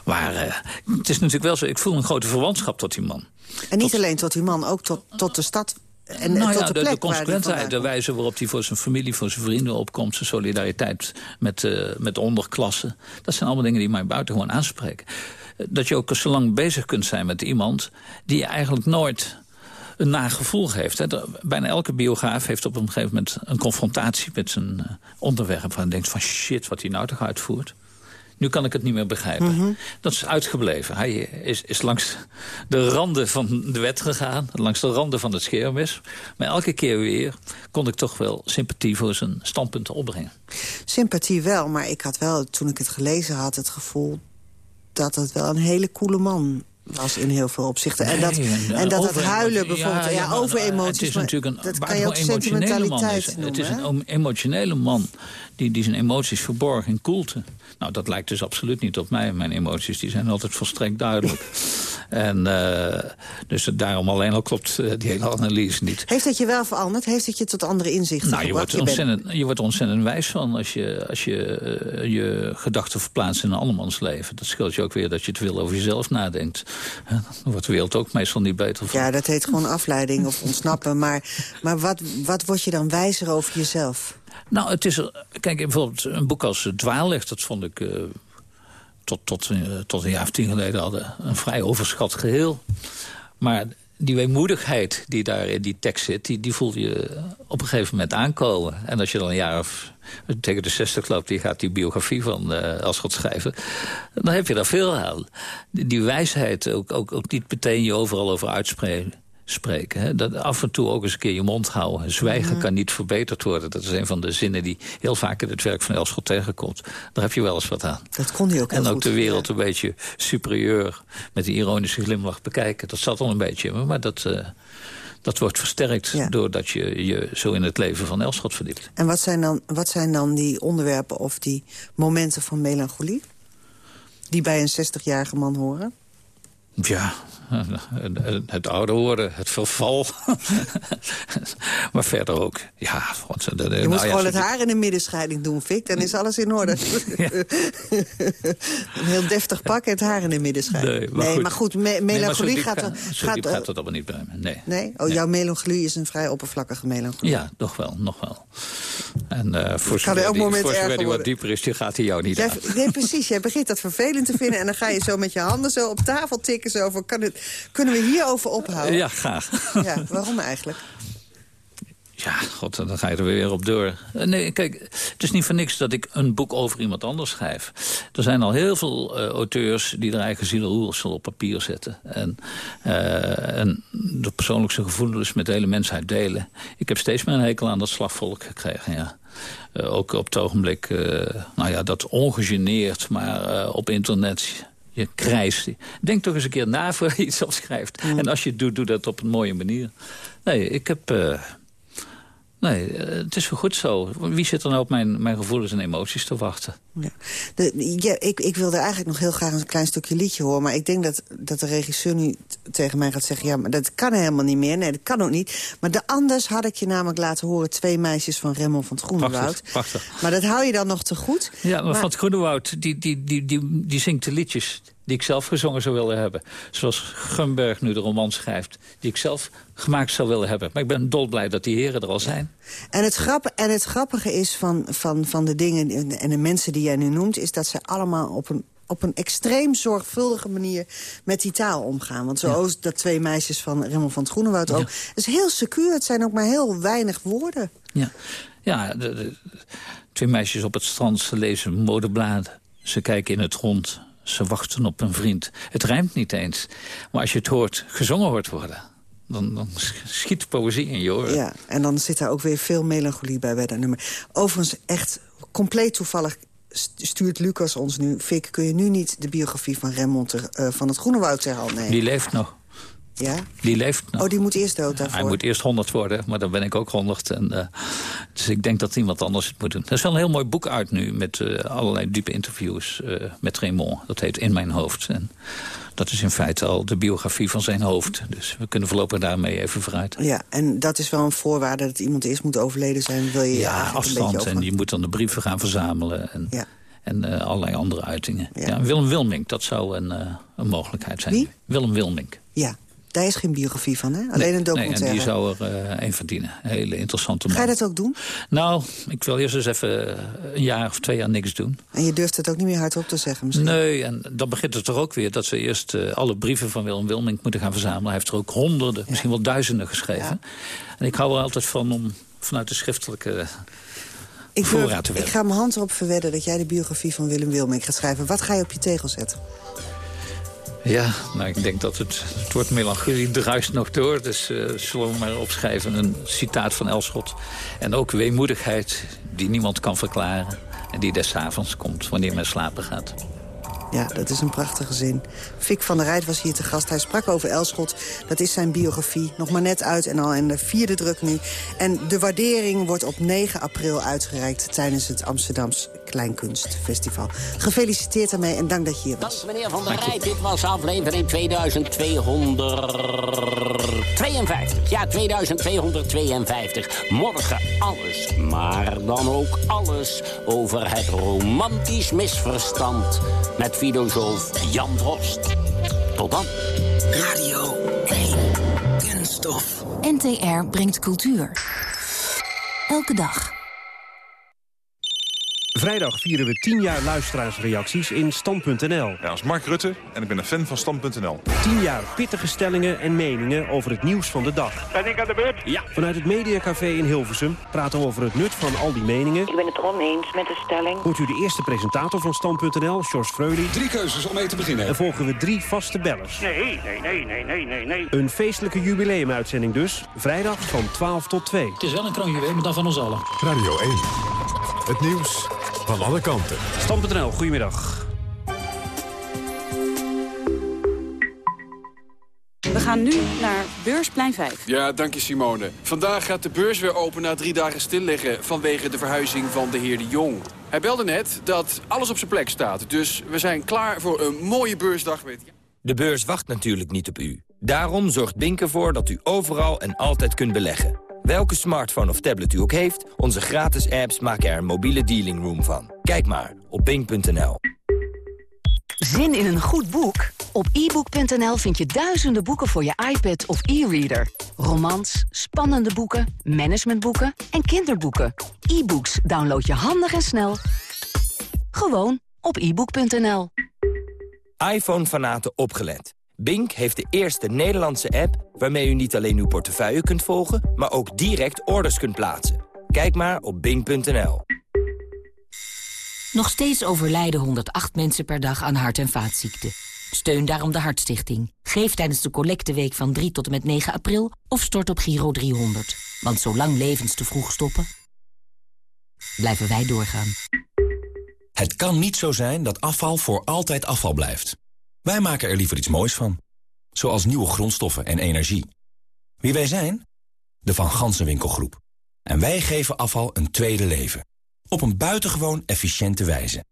Maar eh, het is natuurlijk wel zo, ik voel een grote verwantschap tot die man. En niet alleen tot die man, ook tot, tot de stad en nou tot ja, de de, plek de consequentheid, waar die de wijze waarop hij voor zijn familie, voor zijn vrienden opkomt... zijn solidariteit met, eh met de onderklasse. Dat zijn allemaal dingen die mij buitengewoon aanspreken. Dat je ook zo lang bezig kunt zijn met iemand... die eigenlijk nooit een nagevoel heeft. Hè. De- Bijna elke biograaf heeft op een gegeven moment een confrontatie met zijn eh, onderwerp... waar hij denkt van shit, wat hij nou toch uitvoert. Nu kan ik het niet meer begrijpen. Mhm. Dat is uitgebleven. Hij is, is langs de randen van de wet gegaan. Langs de randen van het scheermes. Maar elke keer weer kon ik toch wel sympathie voor zijn standpunten opbrengen. Sympathie wel, maar ik had wel, toen ik het gelezen had... het gevoel dat het wel een hele coole man was in heel veel opzichten. en dat, Nee, en, en dat het huilen bijvoorbeeld, ja, ja, over emoties... Het is natuurlijk een dat kan je ook sentimentaliteit Is. noemen. Het is een emotionele man die, die zijn emoties verborgen in koelte. Nou, dat lijkt dus absoluut niet op mij. Mijn emoties die zijn altijd volstrekt duidelijk. *laughs* en eh, dus daarom alleen al klopt eh, die hele analyse niet. Heeft het je wel veranderd? Heeft het je tot andere inzichten Nou, je wordt, Je bent- ontzettend, je wordt ontzettend wijs van als je als je, eh, je gedachten verplaatst in een andermans leven. Dat scheelt je ook weer dat je te veel over jezelf nadenkt. Dan wordt de wereld ook meestal niet beter van. Ja, dat heet gewoon afleiding of ontsnappen. Maar, maar wat, wat word je dan wijzer over jezelf? Nou, het is... Kijk, bijvoorbeeld een boek als Dwaallicht... dat vond ik eh, tot, tot, eh, tot een jaar of tien geleden hadden een vrij overschat geheel. Maar die weemoedigheid die daar in die tekst zit... die, die voel je op een gegeven moment aankomen. En als je dan een jaar of tegen de 60 loopt... die gaat die biografie van eh Elschot schrijven... dan heb je daar veel aan. Die, die wijsheid, ook, ook, ook niet meteen je overal over uitspreken spreken. Hè? Dat af en toe ook eens een keer je mond houden. Zwijgen Mhm. kan niet verbeterd worden. Dat is een van de zinnen die heel vaak in het werk van Elschot tegenkomt. Daar heb je wel eens wat aan. Dat kon hij ook En ook goed. de wereld een beetje superieur met die ironische glimlach bekijken. Dat zat al een beetje in me, maar dat, eh, dat wordt versterkt... doordat je je zo in het leven van Elschot verdiept. En wat zijn, dan, wat zijn dan die onderwerpen of die momenten van melancholie? Die bij een 60-jarige man horen? Ja, het ouder worden, het verval. maar verder ook, ja... de, de, je moet nou gewoon het haar in de middenscheiding doen, Fik. Dan is alles in orde. een heel deftig pak en het haar in de middenscheiding. Nee, maar, nee, maar goed, melancholie gaat... Zo gaat, gaat dat allemaal niet bij me, nee. Nee? Oh, jouw melancholie is een vrij oppervlakkige melancholie. Ja, nog wel, nog wel. En uh, voor zover die, voor zover die wat dieper is, die gaat hij jou niet jij, Nee, precies. Jij begint dat vervelend te vinden... en dan ga je zo met je handen zo op tafel tikken. Zo van, kan het, kunnen we hierover ophouden? Ja, graag. *laughs* Ja, waarom eigenlijk? Ja, god, dan ga je er weer op door. Eh, nee, kijk, het is niet voor niks dat ik een boek over iemand anders schrijf. Er zijn al heel veel uh, auteurs die er eigen zielroersel op papier zetten. En, uh, en de persoonlijke gevoelens met de hele mensheid delen. Ik heb steeds meer een hekel aan dat slagvolk gekregen, ja. Uh, ook op het ogenblik, nou ja, dat ongegeneerd, maar op internet je krijst. Denk toch eens een keer na voor je iets opschrijft. Mm. En als je het doet, doe dat op een mooie manier. Nee, ik heb... Uh, nee, uh, het is goed zo. Wie zit er nou op mijn, mijn gevoelens en emoties te wachten? Ja. De, ja, ik, ik wilde eigenlijk nog heel graag een klein stukje liedje horen... maar ik denk dat, dat de regisseur nu tegen mij gaat zeggen... ja, maar dat kan helemaal niet meer. Nee, dat kan ook niet. Maar de anders had ik je namelijk laten horen... twee meisjes van Remmel van het Groenewoud. Prachtig, Maar dat hou je dan nog te goed. Ja, maar, van het Groenewoud, die, die, die, die, die zingt de liedjes die ik zelf gezongen zou willen hebben. Zoals Gumberg nu de roman schrijft, die ik zelf gemaakt zou willen hebben. Maar ik ben dolblij dat die heren er al zijn. En het, grappige, en het grappige is van, van, van de dingen en de mensen die jij nu noemt... is dat ze allemaal op een op een extreem zorgvuldige manier met die taal omgaan. Want zoals dat twee meisjes van Remmel van het Groenewoud ook. Het is heel secuur, het zijn ook maar heel weinig woorden. Ja, ja de, twee meisjes op het strand, ze lezen modebladen. Ze kijken in het rond, ze wachten op een vriend. Het rijmt niet eens. Maar als je het hoort, gezongen hoort worden... Dan, dan schiet poëzie in je oren. Ja, en dan zit daar ook weer veel melancholie bij bij dat nummer. Overigens, echt compleet toevallig stuurt Lucas ons nu... Fik, kun je nu niet de biografie van Remmond uh, van het Groenewoud ter hand nemen? Die leeft nog. Ja? Die leeft nog. Oh, die moet eerst dood daarvoor? Hij moet eerst 100 worden, maar dan ben ik ook 100. En, uh, dus ik denk dat iemand anders het moet doen. Er is wel een heel mooi boek uit nu met uh, allerlei diepe interviews uh, met Raymond. Dat heet In Mijn Hoofd. En dat is in feite al de biografie van zijn hoofd. Dus we kunnen voorlopig daarmee even vooruit. Ja, en dat is wel een voorwaarde dat iemand eerst moet overleden zijn. Wil je ja, afstand. En je moet dan de brieven gaan verzamelen. En, ja. en uh, allerlei andere uitingen. Ja. ja. Willem Wilmink, dat zou een, uh, een mogelijkheid zijn. Wie? Willem Wilmink. Ja, daar is geen biografie van, hè? Alleen een documentaire. Nee, en die zou er uh, een verdienen. Hele interessante man. Ga je dat ook doen? Nou, ik wil eerst eens even een jaar of twee jaar niks doen. En je durft het ook niet meer hardop te zeggen misschien? Nee, en dan begint het toch ook weer dat we eerst uh, alle brieven van Willem Wilmink moeten gaan verzamelen. Hij heeft er ook honderden, ja. misschien wel duizenden geschreven. Ja. En ik hou er altijd van om vanuit de schriftelijke... Ik, voorraad te ik ga mijn hand erop verwedden dat jij de biografie van Willem Wilmink gaat schrijven. Wat ga je op je tegel zetten? Ja, nou, ik denk dat het, het woord melancholie druist nog door. Dus uh, zullen we maar opschrijven een citaat van Elschot. En ook weemoedigheid die niemand kan verklaren. En die des avonds komt wanneer men slapen gaat. Ja, dat is een prachtige zin. Fik van der Rijt was hier te gast. Hij sprak over Elschot. Dat is zijn biografie. Nog maar net uit en al in de vierde druk nu. En de waardering wordt op 9 april uitgereikt... tijdens het Amsterdams Kleinkunstfestival. Gefeliciteerd daarmee en dank dat je hier was. Dank meneer Van der Rijt. Dit was aflevering 2252. Ja, 2252. Morgen alles, maar dan ook alles... over het romantisch misverstand... met filosoof Jan Drost. Tot dan. Radio 1. Kunststof. NTR brengt cultuur. Elke dag. Vrijdag vieren we 10 jaar luisteraarsreacties in Stand.nl. Ja, als Mark Rutte en ik ben een fan van Stand.nl. 10 jaar pittige stellingen en meningen over het nieuws van de dag. Ben ik aan de beurt? Ja. Vanuit het Mediacafé in Hilversum praten we over het nut van al die meningen. Ik ben het oneens met de stelling. Hoort u de eerste presentator van Stand.nl, George Freudy. Drie keuzes om mee te beginnen. En volgen we drie vaste bellers. Nee, nee, nee, nee, nee, nee, nee. Een feestelijke jubileumuitzending dus. Vrijdag van 12 tot 2. Het is wel een kroonjuweel, maar dan van ons allen. Radio 1. Het nieuws van alle kanten. Stam.nl, goedemiddag. We gaan nu naar Beursplein 5. Ja, dank je Simone. Vandaag gaat de beurs weer open na drie dagen stilliggen... vanwege de verhuizing van de heer De Jong. Hij belde net dat alles op zijn plek staat. Dus we zijn klaar voor een mooie beursdag met... De beurs wacht natuurlijk niet op u. Daarom zorgt Bink ervoor dat u overal en altijd kunt beleggen. Welke smartphone of tablet u ook heeft, onze gratis apps maken er een mobiele dealing room van. Kijk maar op bink.nl. Zin in een goed boek? Op ebook.nl vind je duizenden boeken voor je iPad of e-reader. Romans, spannende boeken, managementboeken en kinderboeken. E-books download je handig en snel. Gewoon op ebook.nl. iPhone-fanaten opgelet. Bink heeft de eerste Nederlandse app waarmee u niet alleen uw portefeuille kunt volgen, maar ook direct orders kunt plaatsen. Kijk maar op bink.nl. Nog steeds overlijden 108 mensen per dag aan hart- en vaatziekten. Steun daarom de Hartstichting. Geef tijdens de collecteweek van 3 tot en met 9 april of stort op Giro 300. Want zolang levens te vroeg stoppen, blijven wij doorgaan. Het kan niet zo zijn dat afval voor altijd afval blijft. Wij maken er liever iets moois van. Zoals nieuwe grondstoffen en energie. Wie wij zijn? De Van Gansenwinkelgroep. En wij geven afval een tweede leven. Op een buitengewoon efficiënte wijze.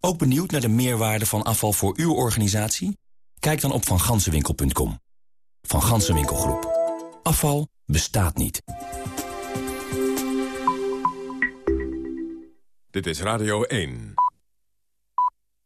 Ook benieuwd naar de meerwaarde van afval voor uw organisatie? Kijk dan op vangansenwinkel.com. Van Gansenwinkelgroep. Afval bestaat niet. Dit is Radio 1.